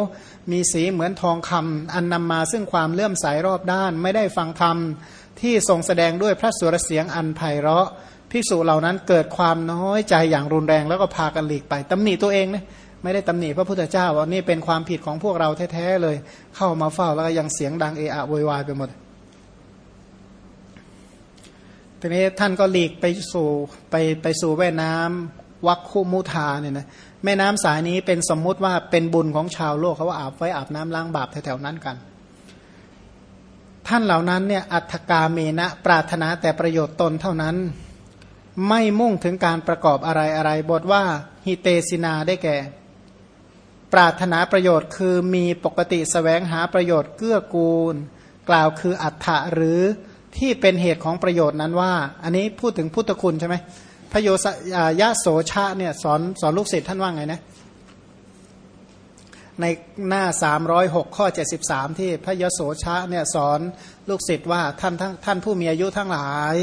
มีสีเหมือนทองคำอันนำมาซึ่งความเลื่อมใสรอบด้าน ไม่ได้ฟังธรรมที่ทรงแสดงด้วยพระสุรเสียงอันไพเราะภิกษุเหล่านั้นเกิดความน้อยใจอย่างรุนแรงแล้วก็พากันหลีกไปตำหนิตัวเองเนะ ไม่ได้ตำหนิพระพุทธเจ้าว่านี่เป็นความผิดของพวกเราแท้ๆเลย เข้ามาเฝ้าแล้วก็ยังเสียงดังเอะอะโวยวายไปหมดทีนี้ท่านก็หลีกไปสู่ไปไปสู่แม่น้ำวัคคุมุทาเนี่ยนะแม่น้ำสายนี้เป็นสมมุติว่าเป็นบุญของชาวโลกเขาว่าอาบไว้อาบน้ำล้างบาปแถวๆนั้นกัน ท่านเหล่านั้นเนี่ยอัตกาเมนะปรารถนาแต่ประโยชน์ตนเท่านั้น ไม่มุ่งถึงการประกอบอะไรอะไรบทว่าฮิเตสินาได้แก่ ปรารถนาประโยชน์คือมีปกติสแสวงหาประโยชน์เกื้อกูล กล่าวคืออัฏฐะหรือที่เป็นเหตุของประโยชน์นั้นว่า อันนี้พูดถึงพุทธคุณใช่ไหมพระโยสยะโสชาเนี่ยสอนสอนลูกศิษย์ท่านว่าไงนะในหน้า 306 ข้อ 73 ที่พระยโสชะเนี่ยสอนลูกศิษย์ว่าท่านท่านผู้มีอายุทั้งหลาย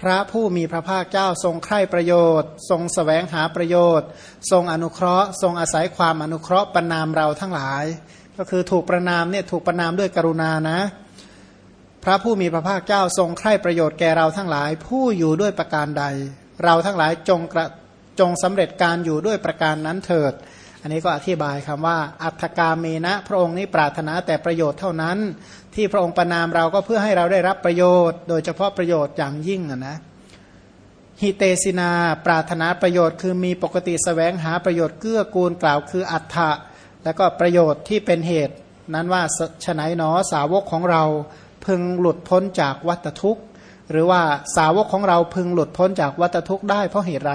พระผู้มีพระภาคเจ้าทรงใคร่ประโยชน์ ทรงสแสวงหาประโยชน์ ทรงอนุเคราะห์ ทรงอาศัยความอนุเคราะห์ประนามเราทั้งหลาย ก็คือถูกประนามเนี่ยถูกประนามด้วยกรุณานะ พระผู้มีพระภาคเจ้าทรงใคร่ประโยชน์แก่เราทั้งหลาย ผู้อยู่ด้วยประการใด เราทั้งหลายจงกระจงสำเร็จการอยู่ด้วยประการนั้นเถิด อันนี้ก็อธิบายคำว่า อัตกาเมนะ พระองค์นี้ปรารถนาแต่ประโยชน์เท่านั้น ที่พระองค์ประนามเราก็เพื่อให้เราได้รับประโยชน์ โดยเฉพาะประโยชน์อย่างยิ่งนะฮิเตสินา ปรารถนาประโยชน์คือมีปกติสแสวงหาประโยชน์เกื้อกูลกล่าวคืออัฏฐะแล้วก็ประโยชน์ที่เป็นเหตุ นั้นว่าฉนัยหนอสาวกของเราพึงหลุดพ้นจากวัตทุกข์ หรือว่าสาวกของเราพึงหลุดพ้นจากวัตทุกข์ได้เพราะเหตุไร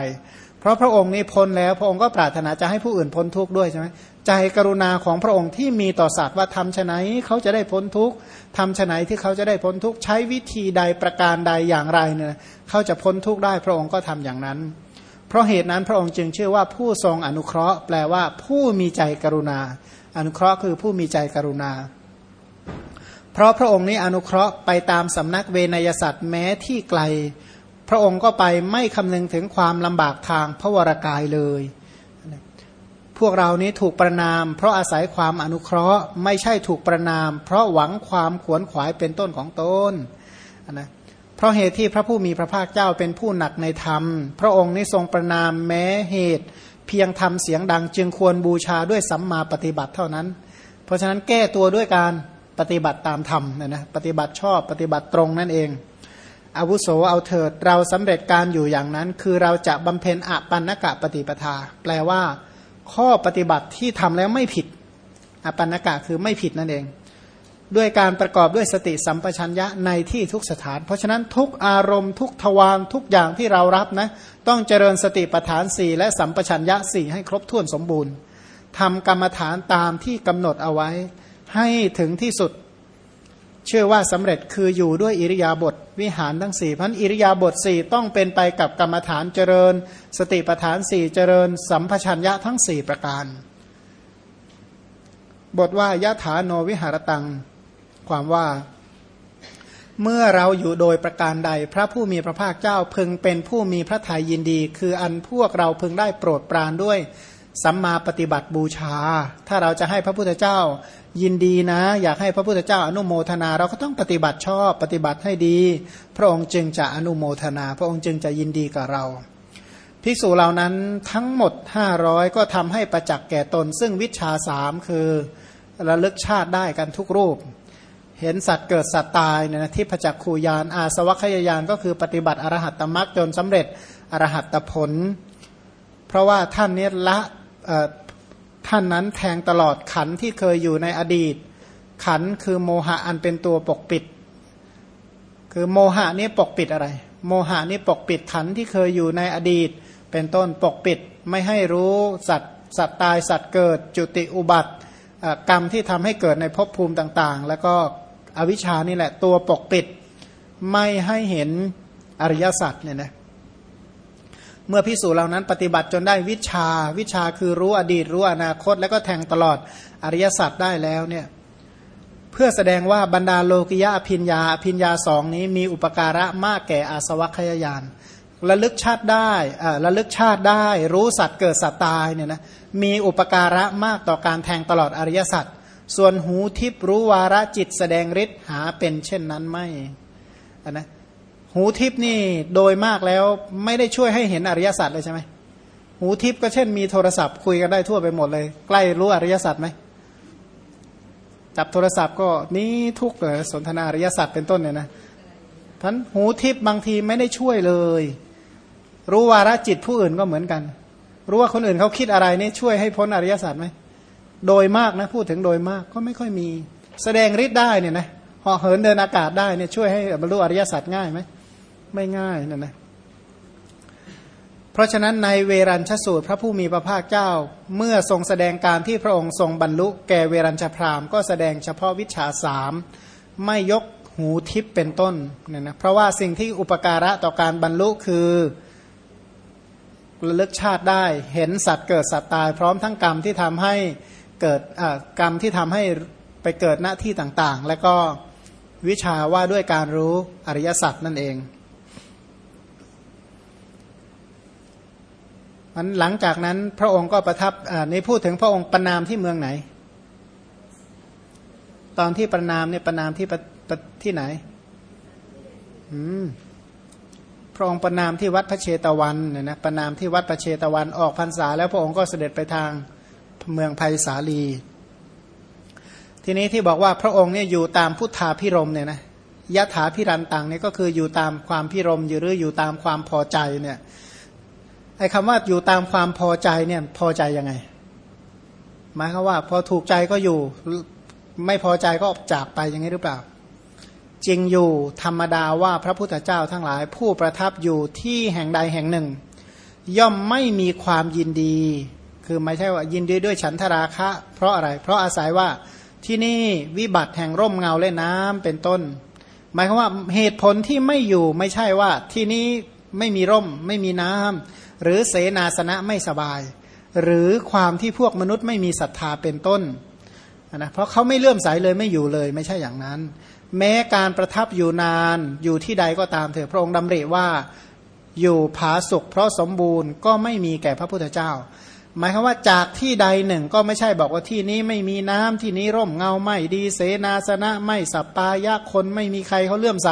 ราะพระองค์นี้พ้นแล้ว พระองค์ก็ปรารถนาจะให้ผู้อื่นพ้นทุกข์ด้วยใช่ไหมใจกรุณาของพระองค์ที่มีต่อสัตว์ว่าทำชไหนเขาจะได้พ้นทุกข์ทำชไหนที่เขาจะได้พ้นทุกข์ใช้วิธีใดประการใดอย่างไรเนี่ยเขาจะพ้นทุกข์ได้พระองค์ก็ทำอย่างนั้น เพราะเหตุนั้นพระองค์จึงชื่อว่าผู้ทรงอนุเคราะห์ แปลว่าผู้มีใจกรุณา อนุเคราะห์คือผู้มีใจกรุณา เพราะพระองค์นี้อนุเคราะห์ไปตามสำนักเวนยสัตว์แม้ที่ไกล พระองค์ก็ไปไม่คำนึงถึงความลำบากทางพระวรากายเลย พวกเรานี้ถูกประนาม เพราะอาศัยความอนุเคราะห์ ไม่ใช่ถูกประนาม เพราะหวังความขวนขวายเป็นต้นของตนนะเพราะเหตุที่พระผู้มีพระภาคเจ้าเป็นผู้หนักในธรรม พระองค์นี้ทรงประนามแม้เหตุ เพียงทำเสียงดังจึงควรบูชาด้วยสัมมาปฏิบัติเท่านั้น เพราะฉะนั้นแก้ตัวด้วยการปฏิบัติตามธรรมนะนะปฏิบัติชอบปฏิบัติตรงนั่นเอง อาวุโสเอาเถิดเราสำเร็จการอยู่อย่างนั้น คือเราจะบำเพ็ญอปันนกะปฏิปทา แปลว่า ข้อปฏิบัติที่ทำแล้วไม่ผิดอปันนกะคือไม่ผิดนั่นเอง ด้วยการประกอบด้วยสติสัมปชัญญะในที่ทุกสถาน เพราะฉะนั้นทุกอารมณ์ทุกทวารทุกอย่างที่เรารับนะ ต้องเจริญสติปัฏฐานสี่และสัมปชัญญะสี่ให้ครบถ้วนสมบูรณ์ทำกรรมฐานตามที่กำหนดเอาไว้ ให้ถึงที่สุด ชื่อว่าสำเร็จคืออยู่ด้วยอิริยาบถวิหารทั้งสี่พันอิริยาบถสี่ต้องเป็นไปกับกรรมฐานเจริญ สติปัฏฐานสี่เจริญ สัมปชัญญะทั้งสี่ประการ บทว่ายะถาโนวิหารตัง ความว่า เมื่อเราอยู่โดยประการใด พระผู้มีพระภาคเจ้าพึงเป็นผู้มีพระทัยยินดี คืออันพวกเราพึงได้โปรดปรานด้วยสัมมาปฏิบัติบูชา ถ้าเราจะให้พระพุทธเจ้า ยินดีนะ อยากให้พระพุทธเจ้าอนุโมทนา เราก็ต้องปฏิบัติชอบปฏิบัติให้ดี พระองค์จึงจะอนุโมทนา พระองค์จึงจะยินดีกับเราภิกษุเหล่านั้นทั้งหมด 500 ก็ทำให้ประจักษ์แก่ตน ซึ่งวิชาสามคือระลึกชาติได้กันทุกรูป เห็นสัตว์เกิดสัตว์ตายเนี่ยนะที่ประจักษ์ขูยานอาสวัคยายานก็คือปฏิบัติอรหัตตมรักจนสำเร็จอรหัตผล เพราะว่าท่านนี้ละ ท่านนั้นแทงตลอดขันที่เคยอยู่ในอดีต ขันคือโมหะอันเป็นตัวปกปิด คือโมหะนี้ปกปิดอะไร โมหะนี้ปกปิดขันที่เคยอยู่ในอดีต เป็นต้นปกปิดไม่ให้รู้สัตว์สัตว์ตายสัตว์เกิด จุติอุบัติกรรมที่ทำให้เกิดในภพภูมิต่างๆ แล้วก็อวิชานี่แหละตัวปกปิด ไม่ให้เห็นอริยสัจเนี่ยนะ เมื่อพิสูจน์เหล่านั้นปฏิบัติจนได้วิชา วิชาคือรู้อดีตรู้อนาคต แล้วก็แทงตลอดอริยสัจได้แล้วเนี่ยเพื่อแสดงว่าบรรดาโลกิยะพิญญาพิญญาสองนี้มีอุปการะมากแก่อาสวัคยายานระลึกชาติได้ระลึกชาติได้ รู้สัตว์เกิดสัตว์ตายเนี่ยนะมีอุปการะมากต่อการแทงตลอดอริยสัจส่วนหูทิพรู้วาระจิตแสดงฤทธิ์หาเป็นเช่นนั้นไม่นะ หูทิพนี่โดยมากแล้วไม่ได้ช่วยให้เห็นอริยสัจเลยใช่ไหมหูทิพก็เช่นมีโทรศัพท์คุยกันได้ทั่วไปหมดเลย ใกล้รู้อริยสัจไหมจับโทรศัพท์ก็นี้ทุกเลยสนทนาอริยสัจเป็นต้นเนี่ยนะท่านหูทิพบางทีไม่ได้ช่วยเลย รู้วาระจิตผู้อื่นก็เหมือนกัน รู้ว่าคนอื่นเขาคิดอะไรนี่ช่วยให้พ้นอริยสัจไหมโดยมากนะพูดถึงโดยมากก็ไม่ค่อยมี แสดงฤทธิ์ได้เนี่ยนะหอเหินเดินอากาศได้เนี่ยช่วยให้บรรลุอริยสัจง่ายไหม ไม่ง่ายนั่นนะเพราะฉะนั้นในเวรัญชสูตรพระผู้มีพระภาคเจ้า เมื่อทรงแสดงการที่พระองค์ทรงบรรลุแก่เวรัญชพรามก็แสดงเฉพาะวิชาสามไม่ยกหูทิพเป็นต้นเนี่ยนะเพราะว่าสิ่งที่อุปการะต่อการบรรลุคือระลึกชาติได้ เห็นสัตว์เกิดสัตว์ตาย พร้อมทั้งกรรมที่ทำให้เกิดกรรมที่ทำให้ไปเกิดหน้าที่ต่างๆ และก็วิชาว่าด้วยการรู้อริยสัจนั่นเอง มันหลังจากนั้นพระองค์ก็ประทับในพูดถึงพระองค์ประนามที่เมืองไหน ตอนที่ประนามเนี่ยประนามที่ที่ไหนอืมพระองค์ประนามที่วัดพระเชตวันเนี่ยนะประนามที่วัดพระเชตวันออกพรรษา แล้วพระองค์ก็เสด็จไปทางเมืองไผ่สาลี ทีนี้ที่บอกว่าพระองค์เนี่ยอยู่ตามพุทธาพิรมเนี่ยนะยะถาพิรันตังเนี่ยก็คืออยู่ตามความพิรมอยู่หรืออยู่ตามความพอใจเนี่ย ไอ้คำว่าอยู่ตามความพอใจเนี่ยพอใจยังไง หมายความว่า พอถูกใจก็อยู่ ไม่พอใจก็ออกจากไปอย่างนี้หรือเปล่า จริงอยู่ธรรมดาว่าพระพุทธเจ้าทั้งหลาย ผู้ประทับอยู่ที่แห่งใดแห่งหนึ่ง ย่อมไม่มีความยินดี คือไม่ใช่ว่ายินดีด้วยฉันทราคะ เพราะอะไร เพราะอาศัยว่าที่นี่วิบัติแห่งร่มเงาและน้ำเป็นต้น หมายความว่าเหตุผลที่ไม่อยู่ไม่ใช่ว่าที่นี้ไม่มีร่มไม่มีน้ำ หรือเสนาสนะไม่สบาย หรือความที่พวกมนุษย์ไม่มีศรัทธาเป็นต้นนะเพราะเขาไม่เลื่อมใสเลยไม่อยู่เลยไม่ใช่อย่างนั้น แม้การประทับอยู่นานอยู่ที่ใดก็ตามเถอะพระองค์ดำริว่าอยู่ผาสุกเพราะสมบูรณ์ก็ไม่มีแก่พระพุทธเจ้า หมายความว่าจากที่ใดหนึ่งก็ไม่ใช่บอกว่าที่นี้ไม่มีน้ำที่นี้ร่มเงาไม่ดีเสนาสนะไม่สัปปายะคนไม่มีใครเขาเลื่อมใส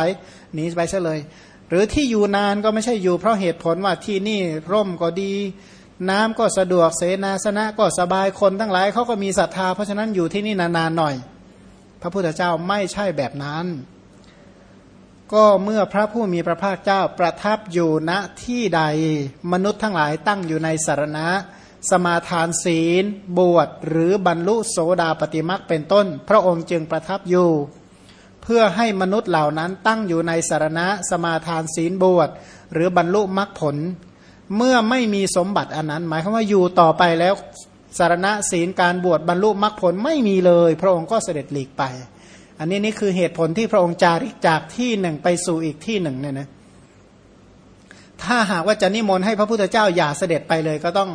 หนีไปซะเลย หรือที่อยู่นานก็ไม่ใช่อยู่เพราะเหตุผลว่าที่นี่ร่มก็ดี น้ำก็สะดวกเสนาสนะก็สบายคนทั้งหลายเขาก็มีศรัทธา เพราะฉะนั้นอยู่ที่นี่นานๆหน่อย พระพุทธเจ้าไม่ใช่แบบนั้น ก็เมื่อพระผู้มีพระภาคเจ้าประทับอยู่ณที่ใดมนุษย์ทั้งหลายตั้งอยู่ในสารณะ สมาทานศีล บวชหรือบรรลุโสดาปฏิมักเป็นต้น พระองค์จึงประทับอยู่ เพื่อให้มนุษย์เหล่านั้นตั้งอยู่ในสารณะสมาทานศีลบวชหรือบรรลุมรรคผล เมื่อไม่มีสมบัติอันนั้น หมายความว่าอยู่ต่อไปแล้วสารณะศีลการบวชบรรลุมรรคผลไม่มีเลย พระองค์ก็เสด็จหลีกไป อันนี้นี่คือเหตุผลที่พระองค์จาริกจากที่หนึ่งไปสู่อีกที่หนึ่งเนี่ยนะถ้าหากว่าจะนิมนต์ให้พระพุทธเจ้าอย่าเสด็จไปเลยก็ต้อง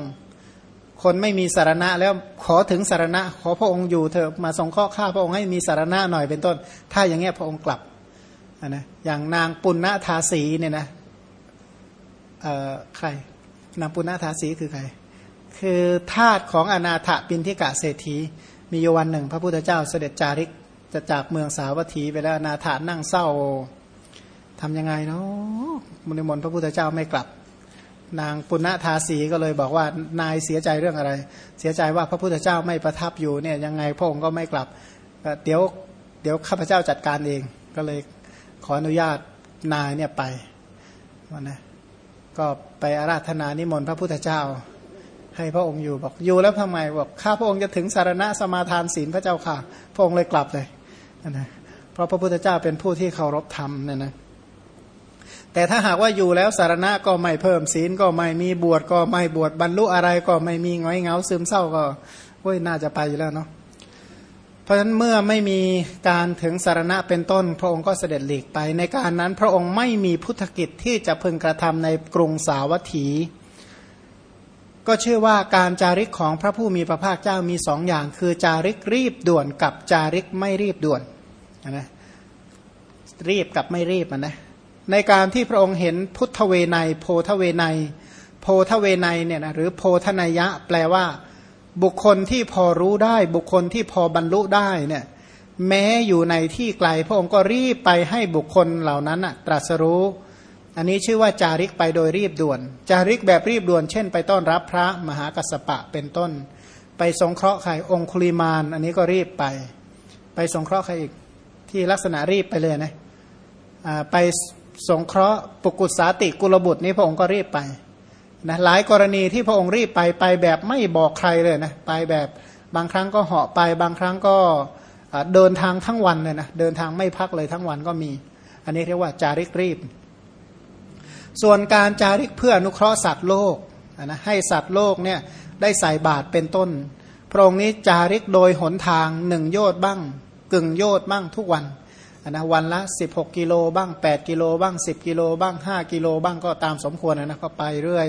คนไม่มีสารณะแล้วขอถึงสารณะ ขอพระองค์อยู่เถอะมาทรงข้อข้าพระองค์ให้มีสารณะหน่อยเป็นต้น ถ้าอย่างเงี้ยพระองค์กลับนะอย่างนางปุณณทาสีเนี่ยนะเอ่อใคร นางปุณณทาสีคือใคร คือทาตของอนาถปินทิกะเศรษฐี มีอยู่วันหนึ่ง พระพุทธเจ้าเสด็จจาริกจะจากเมืองสาวัตถีไปแล้วอนาถานั่งเศร้าทำยังไงเนาะมุนิมนต์พระพุทธเจ้าไม่กลับ นางปุณณธาสีก็เลยบอกว่านายเสียใจเรื่องอะไร เสียใจว่าพระพุทธเจ้าไม่ประทับอยู่เนี่ยยังไงพระองค์ก็ไม่กลับเดี๋ยวเดี๋ยวข้าพเจ้าจัดการเองก็เลยขออนุญาตนายเนี่ยไปวันนะก็ไปอาราธนานิมนต์พระพุทธเจ้า ให้พระองค์อยู่บอกอยู่แล้วทำไมบอกข้าพระองค์จะถึงสารณะสมาทานศีลพระเจ้าค่ะ พระองค์เลยกลับเลยนะเพราะพระพุทธเจ้าเป็นผู้ที่เคารพธรรมเนี่ยนะ แต่ถ้าหากว่าอยู่แล้วสารณะก็ไม่เพิ่มศีลก็ไม่มีบวชก็ไม่บวชบรรลุอะไรก็ไม่มีง้อยเงาซึมเศร้าก็เว้ยน่าจะไปอยู่แล้วเนาะเพราะฉะนั้นเมื่อไม่มีการถึงสารณะเป็นต้น พระองค์ก็เสด็จหลีกไป ในการนั้นพระองค์ไม่มีพุทธกิจที่จะพึงกระทำในกรุงสาวัตถี ก็เชื่อว่าการจาริกของพระผู้มีพระภาคเจ้ามีสองอย่าง คือจาริกรีบด่วนกับจาริกไม่รีบด่วนนะรีบกับไม่รีบนะ ในการที่พระองค์เห็นพุทธเวไนโพธเวไนโพธเวไนเนี่ยนะหรือโพธนยะ แปลว่า บุคคลที่พอรู้ได้ บุคคลที่พอบรรลุได้เนี่ยแม้อยู่ในที่ไกล พระองค์ก็รีบไปให้บุคคลเหล่านั้นตรัสรู้ อันนี้ชื่อว่าจาริกไปโดยรีบด่วน จาริกแบบรีบด่วน เช่น ไปต้อนรับพระมหากัสปะเป็นต้น ไปสงเคราะห์ใครองคุลิมาน อันนี้ก็รีบไป ไปสงเคราะห์ใครอีกที่ลักษณะรีบไปเลยนะไป สงเคราะห์ปุกุสาติกุลบุตรนี้พระองค์ก็รีบไปนะหลายกรณีที่พระองค์รีบไปไปแบบไม่บอกใครเลยนะไปแบบบางครั้งก็เหาะไป บางครั้งก็เดินทางทั้งวันเลยนะเดินทางไม่พักเลยทั้งวันก็มี อันนี้เรียกว่าจาริกรีบ ส่วนการจาริกเพื่ออนุเคราะห์สัตว์โลกนะให้สัตว์โลกเนี่ยได้ใส่บาตรเป็นต้น พระองค์นี้จาริกโดยหนทางหนึ่งโยชน์บ้าง กึ่งโยชน์บ้างทุกวัน นะวันละ 16 กิโลบ้าง 8 กิโลบ้าง 10 กิโลบ้าง 5 กิโลบ้างก็ตามสมควรนะก็ไปเรื่อย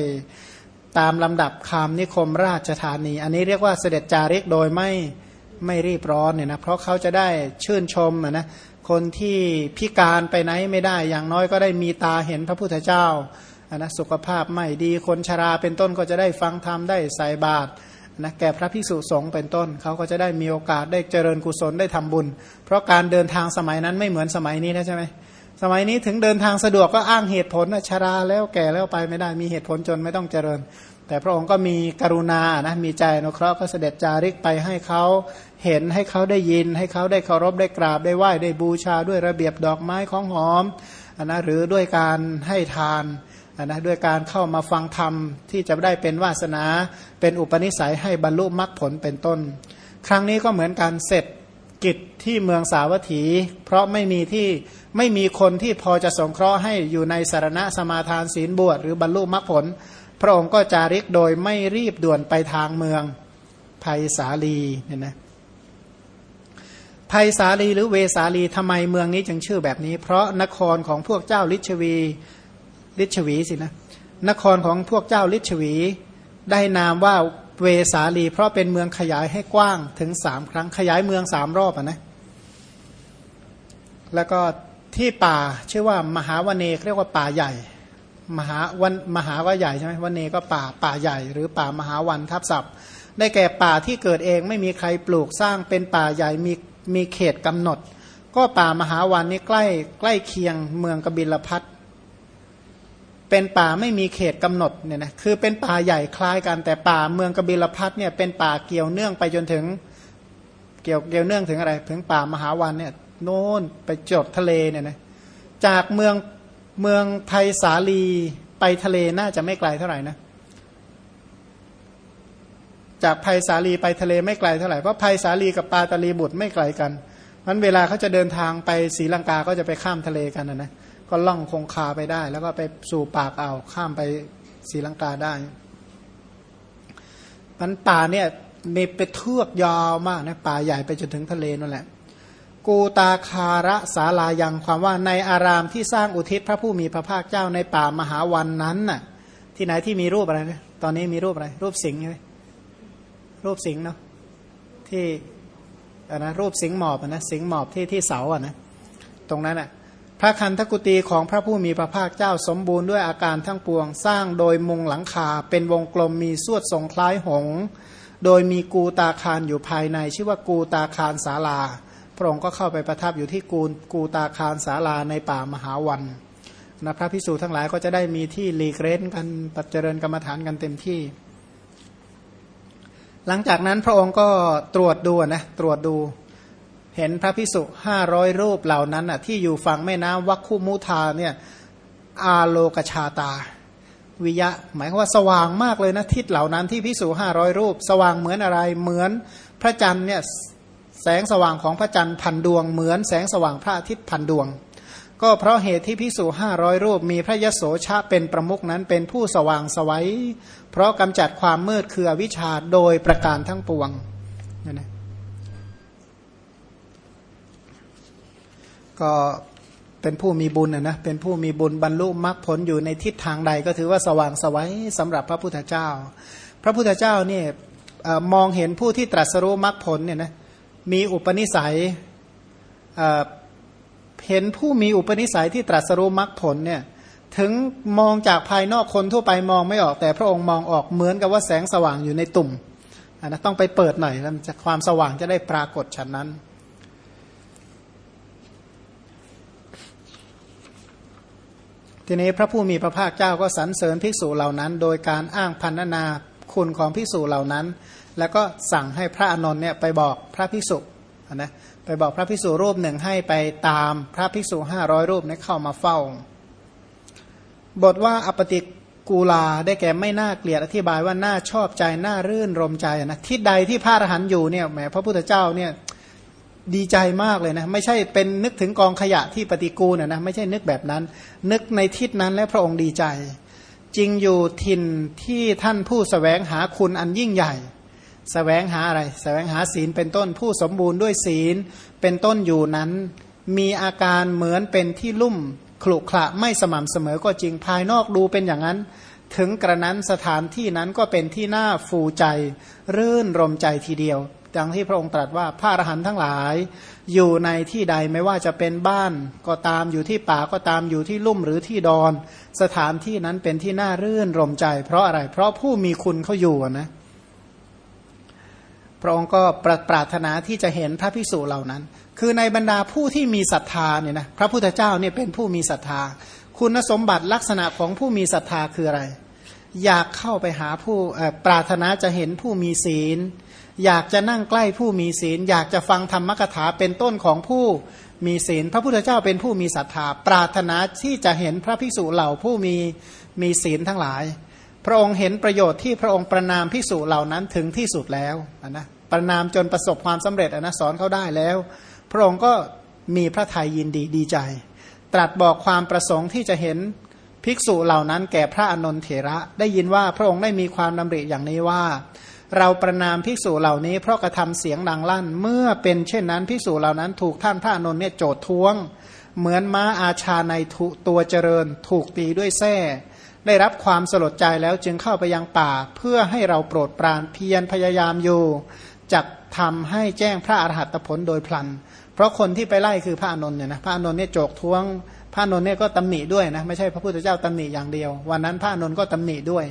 ตามลำดับคามนิคมราชธานี อันนี้เรียกว่าเสด็จจาริกโดยไม่ไม่รีบร้อนเนี่ยนะเพราะเขาจะได้ชื่นชมนะคนที่พิการไปไหนไม่ได้อย่างน้อยก็ได้มีตาเห็นพระพุทธเจ้านะสุขภาพไม่ดีคนชราเป็นต้นก็จะได้ฟังธรรมได้ใส่บาตร นะแก่พระภิกษุสงฆ์เป็นต้น เขาก็จะได้มีโอกาสได้เจริญกุศลได้ทำบุญ เพราะการเดินทางสมัยนั้นไม่เหมือนสมัยนี้นะใช่ไหมสมัยนี้ถึงเดินทางสะดวกก็อ้างเหตุผลนะชราแล้วแก่แล้วไปไม่ได้มีเหตุผลจนไม่ต้องเจริญ แต่พระองค์ก็มีกรุณานะมีใจอนุเคราะห์ก็เสด็จจาริกไปให้เขาเห็นให้เขาได้ยิน ให้เขาได้เคารพได้กราบได้ไหว้ได้บูชาด้วยระเบียบดอกไม้ของหอมนะหรือด้วยการให้ทาน นะด้วยการเข้ามาฟังธรรมที่จะได้เป็นวาสนา เป็นอุปนิสัยให้บรรลุมรรคผลเป็นต้น ครั้งนี้ก็เหมือนการเสร็จกิจที่เมืองสาวัตถี เพราะไม่มีที่ไม่มีคนที่พอจะสงเคราะห์ให้อยู่ในสารณะสมาทานศีลบวชหรือบรรลุมรรคผล พระองค์ก็จาริกโดยไม่รีบด่วนไปทางเมืองภัยสาลีเนี่ยนะภัยสาลีหรือเวสาลีทำไมเมืองนี้จึงชื่อแบบนี้ เพราะนครของพวกเจ้าลิชวี ลิชวีสินะ นครของพวกเจ้าลิชวี ได้นามว่าเวสาลี เพราะเป็นเมืองขยายให้กว้างถึงสามครั้งขยายเมืองสามรอบอะนะ แล้วก็ที่ป่าชื่อว่ามหาวเนเรียกว่าป่าใหญ่ มหาวันมหาว่าใหญ่ใช่ไหมวันเนก็ป่าป่าใหญ่ หรือป่ามหาวันทับศัพท์ได้แก่ป่าที่เกิดเองไม่มีใครปลูกสร้างเป็นป่าใหญ่มีมีเขตกำหนด ก็ป่ามหาวันนี้ใกล้ใกล้เคียงเมืองกบิลพัท เป็นป่าไม่มีเขตกำหนดเนี่ยนะคือเป็นป่าใหญ่คล้ายกันแต่ป่าเมืองกบิลพัทเนี่ยเป็นป่าเกี่ยวเนื่องไปจนถึงเกี่ยวเกี่ยวเนื่องถึงอะไร ถึงป่ามหาวันเนี่ยโน่นไปจดทะเลเนี่ยนะจากเมืองเมืองไทยสาลีไปทะเลน่าจะไม่ไกลเท่าไหร่นะจากไพศาลีไปทะเลไม่ไกลเท่าไหร่เพราะไพศาลีกับปาตาลีบุตรไม่ไกลกันมันเวลาเขาจะเดินทางไปศรีลังกาก็จะไปข้ามทะเลกันนะนะ ก็ล่องคงคาไปได้ แล้วก็ไปสู่ปากอ่าวข้ามไปศรีลังกาได้มันป่าเนี่ยมีไปเทือกยาวมากนะป่าใหญ่ไปจนถึงทะเลนั่นแหละ กูตาคาระสาลายังความว่าในอารามที่สร้างอุทิศพระผู้มีพระภาคเจ้าในป่ามหาวันนั้นน่ะ ที่ไหนที่มีรูปอะไรนะตอนนี้มีรูปอะไร รูปสิงห์ใช่ไหมรูปสิงห์เนาะที่อันนะรูปสิงห์หมอบนะสิงห์หมอบที่ที่เสาอะนะตรงนั้นอะ พระคันธกุตีของพระผู้มีพระภาคเจ้าสมบูรณ์ด้วยอาการทั้งปวง สร้างโดยมุงหลังคา เป็นวงกลมมีสวดทรงคล้ายหง โดยมีกูตาคารอยู่ภายใน ชื่อว่ากูตาคารศาลา พระองค์ก็เข้าไปประทับอยู่ที่กูกูตาคารศาลาในป่ามหาวันนะพระพิสูจน์ทั้งหลายก็จะได้มีที่ลีเกรนกันปัจเจริญกรรมฐานกันเต็มที่ หลังจากนั้นพระองค์ก็ตรวจดูนะตรวจดู เห็นพระพิสุห้าร้อยรูปเหล่านั้นอะที่อยู่ฝั่งแม่น้ำวัคคุมุทาเนี่ยอาโลกชาตา วิยะ หมายความว่าสว่างมากเลยนะทิศเหล่านั้นที่พิสูห้าร้อยรูป สว่างเหมือนอะไรเหมือนพระจันทร์เนี่ยแสงสว่างของพระจันทร์พันดวงเหมือนแสงสว่างพระอาทิตย์พันดวง ก็เพราะเหตุที่พิสูห้าร้อยรูป มีพระยโสชาเป็นประมุกนั้นเป็นผู้สว่างสวัยเพราะกำจัดความมืดคือวิชาโดยประการทั้งปวงนี่นะ ก็เป็นผู้มีบุญนะนะเป็นผู้มีบุญบรรลุมรรคผลอยู่ในทิศทางใดก็ถือว่าสว่างสวัยสำหรับพระพุทธเจ้า พระพุทธเจ้าเนี่ยมองเห็นผู้ที่ตรัสรู้มรรคผลเนี่ยนะมีอุปนิสัยเห็นผู้มีอุปนิสัยที่ตรัสรู้มรรคผลเนี่ยถึงมองจากภายนอกคนทั่วไปมองไม่ออกแต่พระองค์มองออกเหมือนกับว่าแสงสว่างอยู่ในตุ่มอันนะต้องไปเปิดหน่อยแล้วความสว่างจะได้ปรากฏฉันนั้น ทีนี้พระผู้มีพระภาคเจ้าก็สรรเสริญภิกษุเหล่านั้น โดยการอ้างพันนาคุณของภิกษุเหล่านั้น แล้วก็สั่งให้พระอนนท์เนี่ยไปบอกพระภิกษุนะไปบอกพระภิกษุรูปหนึ่งให้ไปตามพระภิกษุห้าร้อยรูปนี้เข้ามาเฝ้า บทว่าอปติกูลาได้แก่ไม่น่าเกลียดอธิบายว่าน่าชอบใจน่ารื่นรมใจนะที่ใดที่พระอรหันต์อยู่เนี่ยแหมพระพุทธเจ้าเนี่ย ดีใจมากเลยนะ ไม่ใช่เป็นนึกถึงกองขยะที่ปฏิกูลนะนะไม่ใช่นึกแบบนั้น นึกในทิศนั้นแล้วพระองค์ดีใจ จริงอยู่ทินที่ท่านผู้สแสวงหาคุณอันยิ่งใหญ่แสวงหาอะไรแสวงหาศีลเป็นต้นผู้สมบูรณ์ด้วยศีล เป็นต้นอยู่นั้น มีอาการเหมือนเป็นที่ลุ่มขลุขระไม่สม่ำเสมอก็จริงภายนอกดูเป็นอย่างนั้น ถึงกระนั้นสถานที่นั้นก็เป็นที่น่าฟูใจ รื่นรมใจทีเดียว ดังที่พระองค์ตรัสว่าพระอรหันต์ทั้งหลาย อยู่ในที่ใดไม่ว่าจะเป็นบ้านก็ตามอยู่ที่ป่าก็ตามอยู่ที่ลุ่มหรือที่ดอน สถานที่นั้นเป็นที่น่ารื่นรมใจ เพราะอะไรเพราะผู้มีคุณเขาอยู่นะพระองค์ก็ปรารถนาที่จะเห็นพระพิสุเหล่านั้น คือในบรรดาผู้ที่มีศรัทธาเนี่ยนะพระพุทธเจ้าเนี่ยเป็นผู้มีศรัทธา คุณสมบัติลักษณะของผู้มีศรัทธาคืออะไร อยากเข้าไปหาผู้ปรารถนาจะเห็นผู้มีศีล อยากจะนั่งใกล้ผู้มีศีล อยากจะฟังธรรมกถาเป็นต้นของผู้มีศีล พระพุทธเจ้าเป็นผู้มีศรัทธา ปรารถนาที่จะเห็นพระพิสุเหล่าผู้มีมีศีลทั้งหลาย พระองค์เห็นประโยชน์ที่พระองค์ประนามพิสูจเหล่านั้นถึงที่สุดแล้วนะประนามจนประสบความสำเร็จนะสอนเขาได้แล้ว พระองค์ก็มีพระทัยยินดีดีใจ ตรัสบอกความประสงค์ที่จะเห็นภิกษุเหล่านั้นแก่พระอนนทเถระได้ยินว่าพระองค์ได้มีความดำริอย่างนี้ว่า เราประนามภิกษุเหล่านี้เพราะกระทำเสียงดังลั่น เมื่อเป็นเช่นนั้นภิกษุเหล่านั้นถูกท่านพระอนนท์เนี่ยโจดท้วง เหมือนม้าอาชาในตัวเจริญ ถูกตีด้วยแส้ได้รับความสลดใจแล้วจึงเข้าไปยังป่า เพื่อให้เราโปรดปรานเพียรพยายามอยู่จักทำให้แจ้งพระอรหัตผลโดยพลัน เพราะคนที่ไปไล่คือพระอนนท์เนี่ยนะพระอนนท์เนี่ยโจกท้วง พระอนนท์เนี่ยก็ตำหนิด้วยนะไม่ใช่พระพุทธเจ้าตำหนิอย่างเดียว วันนั้นพระอนนท์ก็ตำหนิด้วย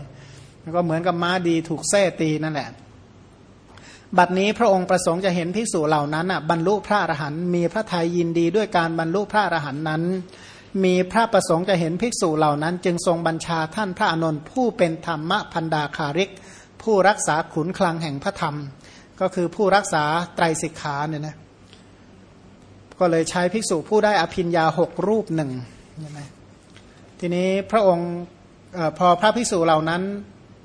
ก็เหมือนกับม้าดีถูกแส้ตีนั่นแหละ บัดนี้พระองค์ประสงค์จะเห็นภิกษุเหล่านั้นอะบรรลุพระอรหันต์มีพระทัยยินดีด้วยการบรรลุพระอรหันต์นั้น มีพระประสงค์จะเห็นภิกษุเหล่านั้น จึงทรงบัญชาท่านพระอานนผู้เป็นธรรมพันดาคาริก ผู้รักษาขุนคลังแห่งพระธรรม ก็คือผู้รักษาไตรสิกขาเนี่ยนะก็เลยใช้ภิกษุผู้ได้อภินยาหกรูปหนึ่งทีนี้พระองค์อพอพระภิกษุเหล่านั้น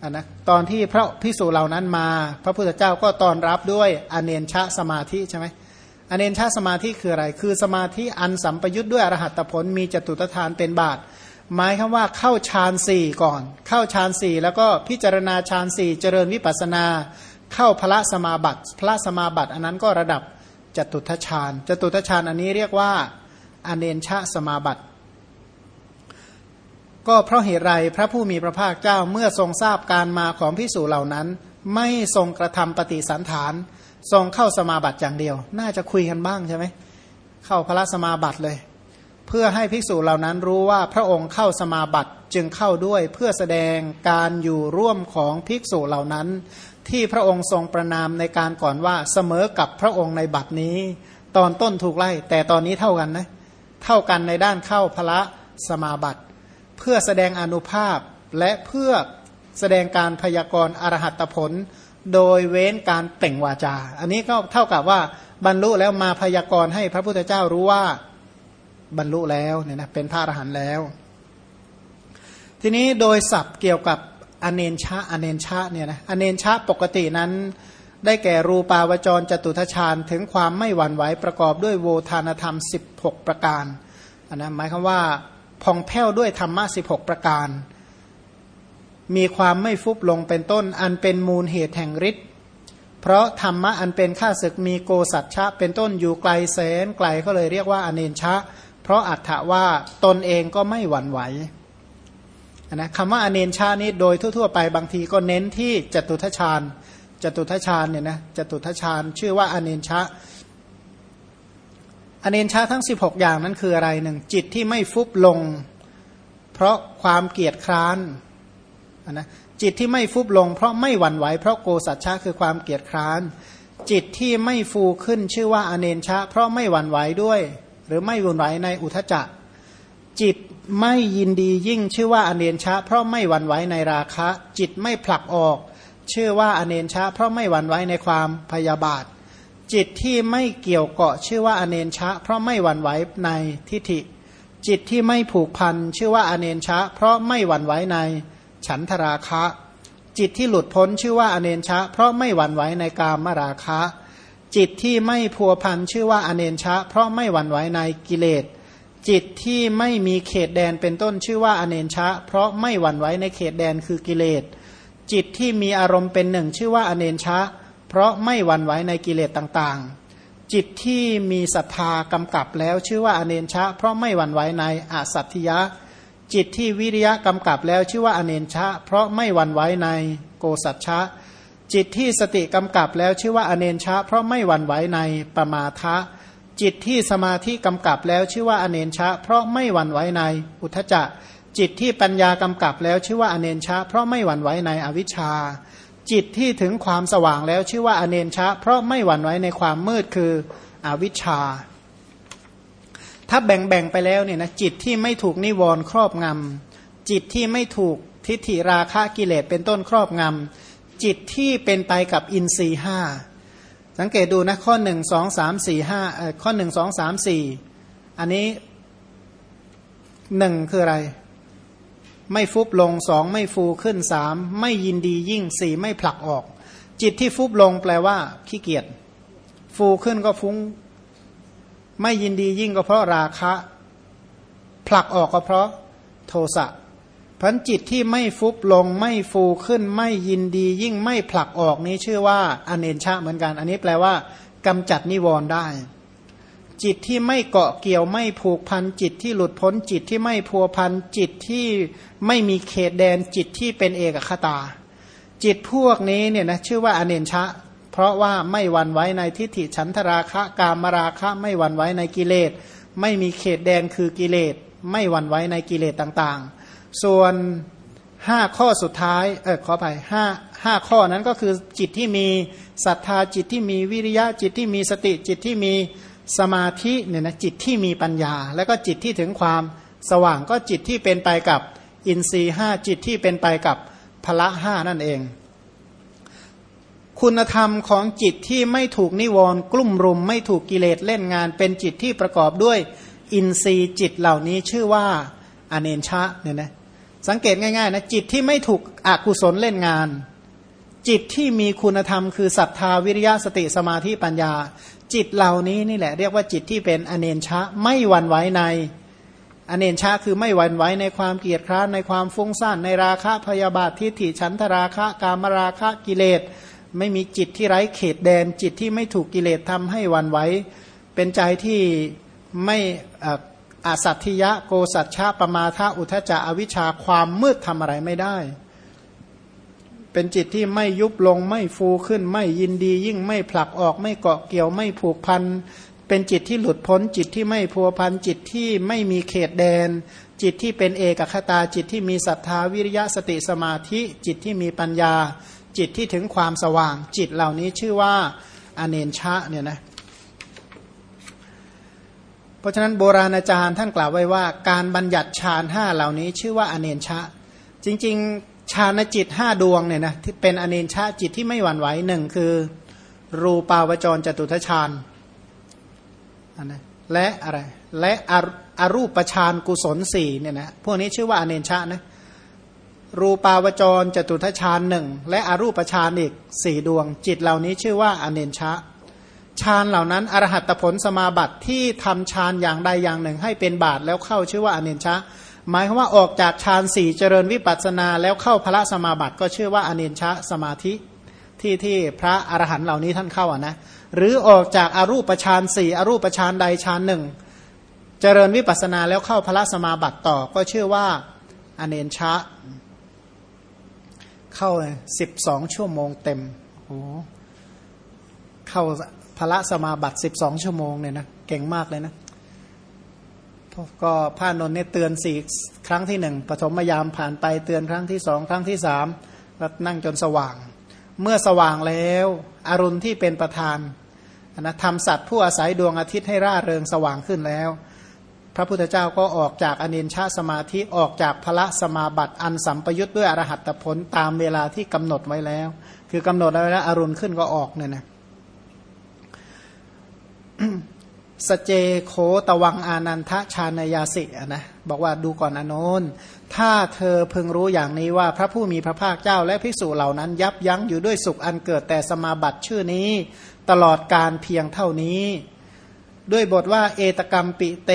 นะตอนที่พระภิกษุเหล่านั้นมา พระพุทธเจ้าก็ตอนรับด้วยอเนนชะสมาธิใช่ไหมอเนนชาสมาธิคืออะไร คือสมาธิอันสัมปยุทธ์ด้วยอรหัตผลมีจตุตทานเป็นบาท หมายคำว่าเข้าฌานสี่ก่อน เข้าฌานสี่แล้วก็พิจารณาฌานสี่เจริญวิปัสนา เข้าพระสมาบัติ พระสมาบัติอันนั้นก็ระดับจตุทชานจตุทชานอันนี้เรียกว่าอเนนชาสมาบัติ ก็เพราะเหตุไรพระผู้มีพระภาคเจ้าเมื่อทรงทราบการมาของพิสูจเหล่านั้น ไม่ทรงกระทำปฏิสันฐาน ทรงเข้าสมาบัติอย่างเดียว น่าจะคุยกันบ้างใช่ไหมเข้าพระสมาบัติเลย เพื่อให้ภิกษุเหล่านั้นรู้ว่าพระองค์เข้าสมาบัติจึงเข้าด้วยเพื่อแสดงการอยู่ร่วมของภิกษุเหล่านั้น ที่พระองค์ทรงประนามในการก่อนว่าเสมอกับพระองค์ในบัดนี้ ตอนต้นถูกไล่แต่ตอนนี้เท่ากันนะเท่ากันในด้านเข้าพระสมาบัติ พื่อแสดงอนุภาพและเพื่อแสดงการพยากรณ์อรหัตผล โดยเว้นการเป่งวาจา อันนี้ก็เท่ากับว่าบรรลุแล้วมาพยากรณ์ให้พระพุทธเจ้ารู้ว่าบรรลุแล้วเนี่ยนะเป็นพระอรหันต์แล้ว ทีนี้โดยศัพท์เกี่ยวกับอเนนชาอเนนชาเนี่ยนะอเนนชาปกตินั้น ได้แก่รูปาวจรจตุทชาญถึงความไม่หวั่นไหวประกอบด้วยโวทานธรรม 16 ประการนนะหมายความว่า พองแผ้วด้วยธรรมะ16ประการ มีความไม่ฟุบลงเป็นต้น อันเป็นมูลเหตุแห่งฤทธิ์เพราะธรรมะอันเป็นข้าศึกมีโกสัจฉะเป็นต้นอยู่ไกลแสนไกลก็เลยเรียกว่าอเนนชะ เพราะอัตถะว่าตนเองก็ไม่หวั่นไหวนะคำว่าอเนนชานี้โดยทั่วๆไปบางทีก็เน้นที่จตุทชาญจตุทชาญเนี่ยนะจตุทชาญชื่อว่าอเนนชะ อเนนชาทั้ง 16 อย่างนั้นคืออะไรหนึ่งจิตที่ไม่ฟุบลง เพราะความเกียดคร้านนะจิตที่ไม่ฟุบลง เพราะไม่หวั่นไหวเพราะโกสัจฉะคือความเกียจคร้าน จิตที่ไม่ฟูขึ้นชื่อว่าอเนนชะเพราะไม่หวั่นไหวด้วย หรือไม่หวั่นไหวในอุทจจะจิตไม่ยินดียิ่งชื่อว่าอเนนชะเพราะไม่หวั่นไหวในราคะ จิตไม่ผลักออก ชื่อว่าอเนนชะเพราะไม่หวั่นไหวในความพยาบาท จิตที่ไม่เกี่ยวเกาะชื่อว่าอเนนชะ เพราะไม่หวั่นไหวในทิฏฐิ จิตที่ไม่ผูกพันชื่อว่าอเนนชะ เพราะไม่หวั่นไหวในฉันทราคะ จิตที่หลุดพ้นชื่อว่าอเนนชะ เพราะไม่หวั่นไหวในกามราคะ จิตที่ไม่พัวพันชื่อว่าอเนนชะ เพราะไม่หวั่นไหวในกิเลส จิตที่ไม่มีเขตแดนเป็นต้นชื่อว่าอเนนชะ เพราะไม่หวั่นไหวในเขตแดนคือกิเลส จิตที่มีอารมณ์เป็นหนึ่งชื่อว่าอเนนชะเพราะไม่หวั่นไหวในกิเลสต่างๆ จิตที่มีศรัทธากำกับแล้วชื่อว่าอเนนชะ เพราะไม่หวั่นไหวในอสัตถิยะ จิตที่วิริยะกำกับแล้วชื่อว่าอเนนชะ เพราะไม่หวั่นไหวในโกสัจฉะจิตที่สติกำกับแล้วชื่อว่าอเนนชะ เพราะไม่หวั่นไหวในปมาทะ จิตที่สมาธิกำกับแล้วชื่อว่าอเนนชะ เพราะไม่หวั่นไหวในอุทจจะจิตที่ปัญญากำกับแล้วชื่อว่าอเนนชะ เพราะไม่หวั่นไหวในอวิชชา จิตที่ถึงความสว่างแล้วชื่อว่าอเนนชะ เพราะไม่หวั่นไหวในความมืดคืออวิชชา ถ้าแบ่งแบ่งไปแล้วเนี่ยนะจิตที่ไม่ถูกนิวรณ์ครอบงำจิตที่ไม่ถูกทิฏฐิราคะกิเลสเป็นต้นครอบงำจิตที่เป็นไปกับอินทรีห้าสังเกตดูนะข้อหนึ่งสองสามสี่ห้าข้อหนึ่งสองสามสี่อันนี้หนึ่งคืออะไร ไม่ฟุบลงสองไม่ฟูขึ้นสามไม่ยินดียิ่งสี่ไม่ผลักออก จิตที่ฟุบลงแปลว่าขี้เกียจฟูขึ้นก็ฟุ้ง ไม่ยินดียิ่งก็เพราะราคะ ผลักออกก็เพราะโทสะพันจิตที่ไม่ฟุบลงไม่ฟูขึ้น ไม่ยินดียิ่งไม่ผลักออกนี้ชื่อว่าอเนนชาเหมือนกัน อันนี้แปลว่ากำจัดนิวรณ์ได้ จิตที่ไม่เกาะเกี่ยวไม่ผูกพันจิตที่หลุดพ้นจิตที่ไม่พัวพันจิตที่ไม่มีเขตแดนจิตที่เป็นเอกคตา จิตพวกนี้เนี่ยนะชื่อว่าอเนนชาเพราะว่าไม่หวั่นไหวในทิฏฐิฉันทราคะกามราคะไม่หวั่นไหวในกิเลส ไม่มีเขตแดนคือกิเลส ไม่หวั่นไหวในกิเลสต่างๆ ส่วนห้าข้อสุดท้ายเออขอไปห้าห้าข้อนั้นก็คือจิตที่มีศรัทธาจิตที่มีวิริยะจิตที่มีสติจิตที่มี สมาธิเนี่ยนะจิตที่มีปัญญา แล้วก็จิตที่ถึงความสว่างก็จิตที่เป็นไปกับอินทรีห้าจิตที่เป็นไปกับพละห้านั่นเอง คุณธรรมของจิตที่ไม่ถูกนิวรณ์กลุ่มรุม ไม่ถูกกิเลสเล่นงาน เป็นจิตที่ประกอบด้วยอินทรีย์จิตเหล่านี้ชื่อว่าอเนชะเนี่ยนะสังเกตง่ายๆนะจิตที่ไม่ถูกอกุศลเล่นงาน จิตที่มีคุณธรรมคือศรัทธาวิริยะสติสมาธิปัญญา จิตเหล่านี้นี่แหละเรียกว่าจิตที่เป็นอเนนชะไม่หวั่นไหวใน อเนนชาคือไม่หวั่นไหวในความเกียดคร้านในความฟุ้งซ่านในราคะพยาบาททิฏฐิฉันทราคะกามราคะกิเลส ไม่มีจิตที่ไร้เขตแดนจิตที่ไม่ถูกกิเลสทำให้วันไหวเป็นใจที่ไม่อาสัตทิยะโกสัจฉะปมาทะอุทจจะอวิชชาความมืดทำอะไรไม่ได้ เป็นจิตที่ไม่ยุบลงไม่ฟูขึ้น ไม่ยินดียิ่งไม่ผลักออกไม่เกาะเกี่ยวไม่ผูกพัน เป็นจิตที่หลุดพ้น จิตที่ไม่พัวพันจิตที่ไม่มีเขตแดน จิตที่เป็นเอกคตาจิตที่มีศรัทธาวิริยะสติสมาธิ จิตที่มีปัญญา จิตที่ถึงความสว่าง จิตเหล่านี้ชื่อว่าอเนนชะเนี่ยนะเพราะฉะนั้นโบราณอาจารย์ท่านกล่าวไว้ว่า การบัญญัติฌานห้าเหล่านี้ชื่อว่าอเนนชะ จริง ๆ ฌานจิตห้าดวงเนี่ยนะที่เป็นอเนนชะจิตที่ไม่หวั่นไหวหนึ่งคือ รูปาวจรจตุทชานนะและอะไรและอรูปฌานกุศลสี่เนี่ยนะพวกนี้ชื่อว่าอเนนชะนะรูปาวจรจตุทชานหนึ่งและอรูปฌานอีกสี่ดวง จิตเหล่านี้ชื่อว่าอเนนชะฌานเหล่านั้นอรหัตผลสมาบัติที่ทำฌานอย่างใดอย่างหนึ่ง ให้เป็นบาทแล้วเข้าชื่อว่าอเนนชะ หมายความว่าออกจากฌานสี่เจริญวิปัสสนาแล้วเข้าพระสมาบัติก็ชื่อว่าอเนนชะสมาธิที่ที่พระอรหันต์เหล่านี้ท่านเข้าอะนะหรือออกจากอารูปฌานสี่อรูปฌานใดฌานหนึ่ง เจริญวิปัสสนาแล้วเข้าพระสมาบัติต่อก็ชื่อว่าอเนนชะ เข้าสิบสองชั่วโมงเต็มโอ้เข้าพระสมาบัติสิบสองชั่วโมงเนี่ยนะเก่งมากเลยนะ ก็พระนนท์เนี่ยเตือนสี่ครั้งที่หนึ่งปฐมยามผ่านไปเตือนครั้งที่สองครั้งที่สามก็นั่งจนสว่าง เมื่อสว่างแล้วอรุณที่เป็นประธานนะทำสัตว์ผู้อาศัยดวงอาทิตย์ให้ร่าเริงสว่างขึ้นแล้ว พระพุทธเจ้าก็ออกจากอเนนชาสมาธิออกจากพระสมาบัติอันสัมปยุทธ์ด้วยอรหัตผลตามเวลาที่กำหนดไว้แล้ว คือกำหนดไว้แล้วอรุณขึ้นก็ออกเนี่ยนะ สเจโคตวังอานันทชานยาสินะบอกว่าดูก่อนอนนถ้าเธอพึงรู้อย่างนี้ว่าพระผู้มีพระภาคเจ้าและภิกษุเหล่านั้น ยับยั้งอยู่ด้วยสุขอันเกิดแต่สมาบัติชื่อนี้ ตลอดการเพียงเท่านี้ ด้วยบทว่าเอตกรรมปิเต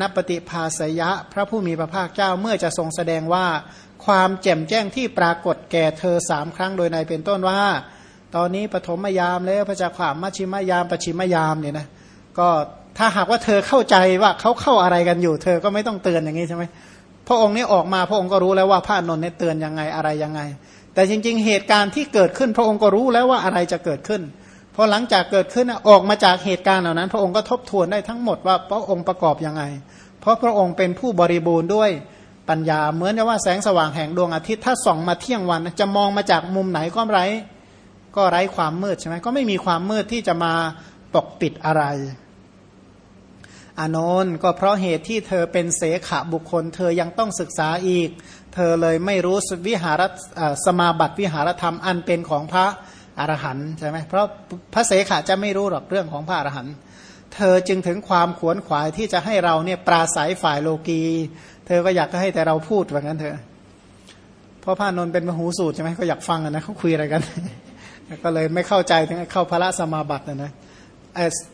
นปฏิภาสยะ พระผู้มีพระภาคเจ้าเมื่อจะทรงแสดงว่า ความแจ่มแจ้งที่ปรากฏแก่เธอสามครั้งโดยในเป็นต้นว่า ตอนนี้ปฐมยามแล้วพระเจ้าขวามมัชิมยามปชิมยามเนี่ยนะก็ ถ้าหากว่าเธอเข้าใจว่าเขาเข้าอะไรกันอยู่ เธอก็ไม่ต้องเตือนอย่างนี้ใช่ไหมพระองค์นี้ออกมาพระองค์ก็รู้แล้วว่าพระนนท์เนี่ยเตือนยังไงอะไรยังไง แต่จริง ๆ เหตุการณ์ที่เกิดขึ้น พระองค์ก็รู้แล้วว่าอะไรจะเกิดขึ้นพอหลังจากเกิดขึ้นออกมาจากเหตุการณ์เหล่านั้น พระองค์ก็ทบทวนได้ทั้งหมดว่าพระองค์ประกอบยังไง เพราะพระองค์เป็นผู้บริบูรณ์ด้วยปัญญาเหมือนกับว่าแสงสว่างแห่งดวงอาทิตย์ถ้าส่องมาเที่ยงวันจะมองมาจากมุมไหนก็ไร้ก็ไร้ความมืดใช่ไหมก็ไม่มีความมืดที่จะมาปกปิดอะไร อานนท์ก็เพราะเหตุที่เธอเป็นเสขบุคคล เธอยังต้องศึกษาอีก เธอเลยไม่รู้วิหารสมาบัติวิหารธรรมอันเป็นของพระอรหันต์ใช่ไหมเพราะพระเสขจะไม่รู้หรอกเรื่องของพระอรหันต์เธอจึงถึงความขวนขวายที่จะให้เราเนี่ยปราศัยฝ่ายโลกี เธอก็อยากให้แต่เราพูดแบบนั้นเถอะเพราะพระนนท์เป็นมหูสูตรใช่ไหมก็อยากฟังนะเขาคุยอะไรกัน ก็เลยไม่เข้าใจถึงเข้าพระสมาบัตินะนะ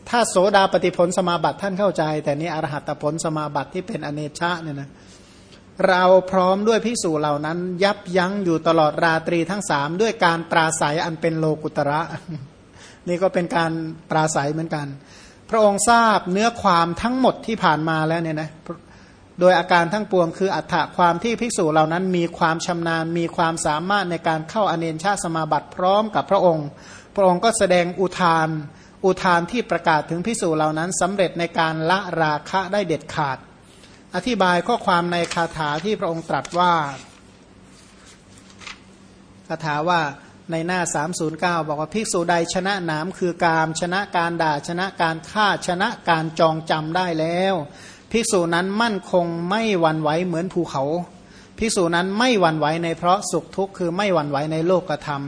ถ้าโสดาปฏิผลสมาบัติท่านเข้าใจ แต่นี้อรหัตผลสมาบัติที่เป็นอเนชะเนี่ยนะเราพร้อมด้วยพิสูจเหล่านั้น ยับยั้งอยู่ตลอดราตรีทั้งสามด้วยการปราศัยอันเป็นโลกุตระ นี่ก็เป็นการปราศัยเหมือนกัน พระองค์ทราบเนื้อความทั้งหมดที่ผ่านมาแล้วเนี่ยนะโดยอาการทั้งปวงคืออัฏฐความที่ภิกษุเหล่านั้นมีความชำนาญมีความสามารถในการเข้าอเนชาสมาบัติพร้อมกับพระองค์ พระองค์ก็แสดงอุทาน อุทานที่ประกาศถึงพิสูจเหล่านั้นสำเร็จในการละราคะได้เด็ดขาด อธิบายข้อความในคาถาที่พระองค์ตรัสว่าคาถาว่าในหน้า 309 บอกว่าภิกษุใดชนะหนามคือกาม ชนะการด่าชนะการฆ่าชนะการจองจำได้แล้ว ภิกษุนั้นมั่นคงไม่หวั่นไหวเหมือนภูเขา ภิกษุนั้นไม่หวั่นไหวในเพราะสุขทุกข์คือไม่หวั่นไหวในโลกธรรม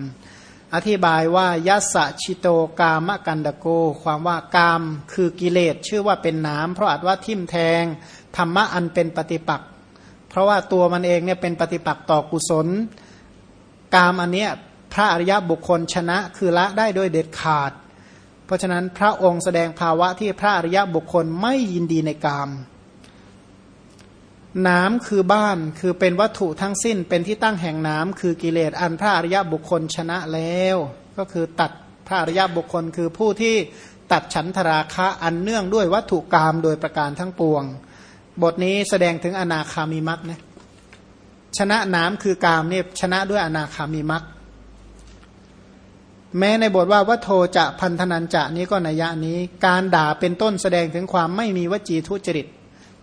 อธิบายว่ายัสชิโตกามกันดโก ความว่ากามคือกิเลสชื่อว่าเป็นน้ำเพราะอาจว่าทิ่มแทงธรรมะอันเป็นปฏิปักษ์เพราะว่าตัวมันเองเนี่ยเป็นปฏิปักษ์ต่อกุศล กามอันเนี้ยพระอริยบุคคลชนะคือละได้โดยเด็ดขาด เพราะฉะนั้นพระองค์แสดงภาวะที่พระอริยบุคคลไม่ยินดีในกาม น้ำคือบ้านคือเป็นวัตถุทั้งสิ้น เป็นที่ตั้งแห่งน้ำคือกิเลสอันพระอริยบุคคลชนะแล้ว ก็คือตัดพระอริยบุคคลคือผู้ที่ตัดฉันทราคะอันเนื่องด้วยวัตถุกรรมโดยประการทั้งปวง บทนี้แสดงถึงอนาคามีมักนะชนะน้ำคือกามเนี่ยชนะด้วยอนาคามีมักแม้ในบทว่าวัโทจะพันธนันจะนี้ก็นัยยะนี้ การด่าเป็นต้นแสดงถึงความไม่มีวจีทุจริต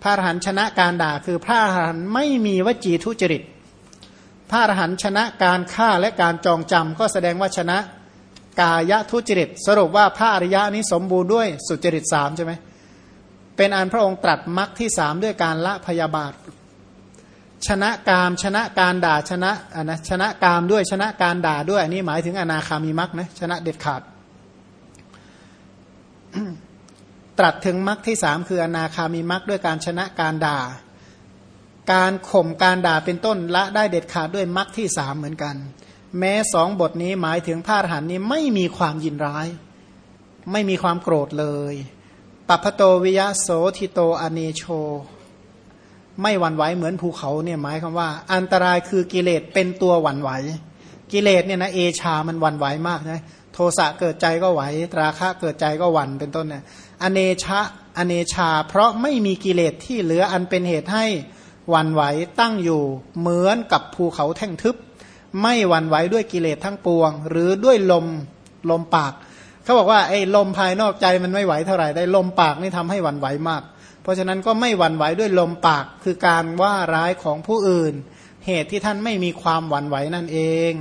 พระอรหันต์ชนะการด่าคือพระอรหันต์ไม่มีวจีทุจริต พระอรหันต์ชนะการฆ่าและการจองจำก็แสดงว่าชนะกายทุจริต สรุปว่าพระอริยะนี้สมบูรณ์ด้วยสุจริตสามใช่ไหมเป็นอันพระองค์ตรัสมรรคที่สามด้วยการละพยาบาท ชนะกามชนะการด่าชนะอะนะชนะกามด้วยชนะการด่าด้วยอันนี้หมายถึงอนาคามีมรรคนะชนะเด็ดขาด ตรัสถึงมรรคที่สามคืออนาคามีมรรคด้วยการชนะการด่า การข่มการด่าเป็นต้นละได้เด็ดขาดด้วยมรรคที่สามเหมือนกัน แม้สองบทนี้หมายถึงพระอรหันต์นี้ไม่มีความยินร้าย ไม่มีความโกรธเลยปัพโตวิยะโสทิโตอเนโช ไม่หวั่นไหวเหมือนภูเขาเนี่ยหมายคำว่า อันตรายคือกิเลสเป็นตัวหวั่นไหว กิเลสเนี่ยนะเอชามันหวั่นไหวมากนะโทสะเกิดใจก็ไหวตราคะเกิดใจก็หวั่นเป็นต้นเนี่ย อเนชะอเนชา เพราะไม่มีกิเลสที่เหลืออันเป็นเหตุให้หวั่นไหวตั้งอยู่เหมือนกับภูเขาแท่งทึบ ไม่หวั่นไหวด้วยกิเลสทั้งปวง หรือด้วยลมลมปาก เขาบอกว่าไอ้ลมภายนอกใจมันไม่ไหวเท่าไหร่ได้ลมปากนี่ทำให้หวั่นไหวมาก เพราะฉะนั้นก็ไม่หวั่นไหวด้วยลมปากคือการว่าร้ายของผู้อื่น เหตุที่ท่านไม่มีความหวั่นไหวนั่นเอง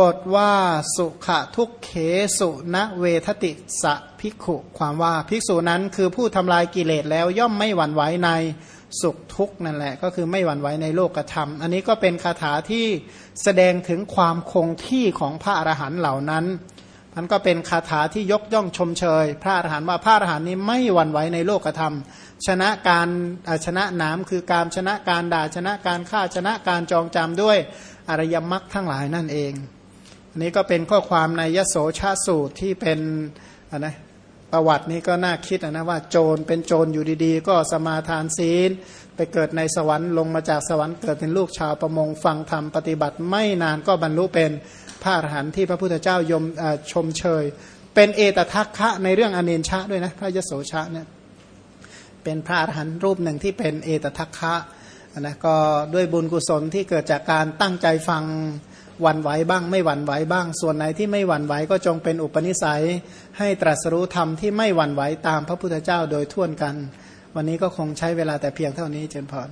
บทว่าสุขะทุกเขสุณเวทติสะภิกขุความว่าภิกษุนั้นคือผู้ทำลายกิเลสแล้วย่อมไม่หวั่นไหวในสุขทุกนั่นแหละ ก็คือไม่หวั่นไหวในโลกธรรม อันนี้ก็เป็นคาถาที่แสดงถึงความคงที่ของพระอรหันต์เหล่านั้นมันก็เป็นคาถาที่ยกย่องชมเชย พระอรหันต์ว่าพระอรหันต์นี้ไม่หวั่นไหวในโลกธรรม ชนะการชนะน้ำคือการชนะการด่าชนะการฆ่าชนะการจองจำด้วย อริยมรรคทั้งหลายนั่นเองอันนี้ก็เป็นข้อความในยโสชาสูตรที่เป็นนะประวัตินี้ก็น่าคิดนะว่าโจรเป็นโจรอยู่ดีๆ ก็สมาทานศีล ไปเกิดในสวรรค์ลงมาจากสวรรค์เกิดเป็นลูกชาวประมงฟังธรรมปฏิบัติไม่นานก็บรรลุเป็นพระอรหันต์ที่พระพุทธเจ้ายมชมเชย เป็นเอตทัคคะในเรื่องอเนนชะด้วยนะพระยโสชะเนี่ยเป็นพระอรหันต์รูปหนึ่งที่เป็นเอตทัคคะ นะก็ด้วยบุญกุศลที่เกิดจากการตั้งใจฟังวันไหวบ้างไม่หวั่นไหวบ้าง ส่วนไหนที่ไม่หวั่นไหวก็จงเป็นอุปนิสัย ให้ตรัสรู้ธรรมที่ไม่หวั่นไหวตามพระพุทธเจ้าโดยทั่วกัน วันนี้ก็คงใช้เวลาแต่เพียงเท่านี้เจนพร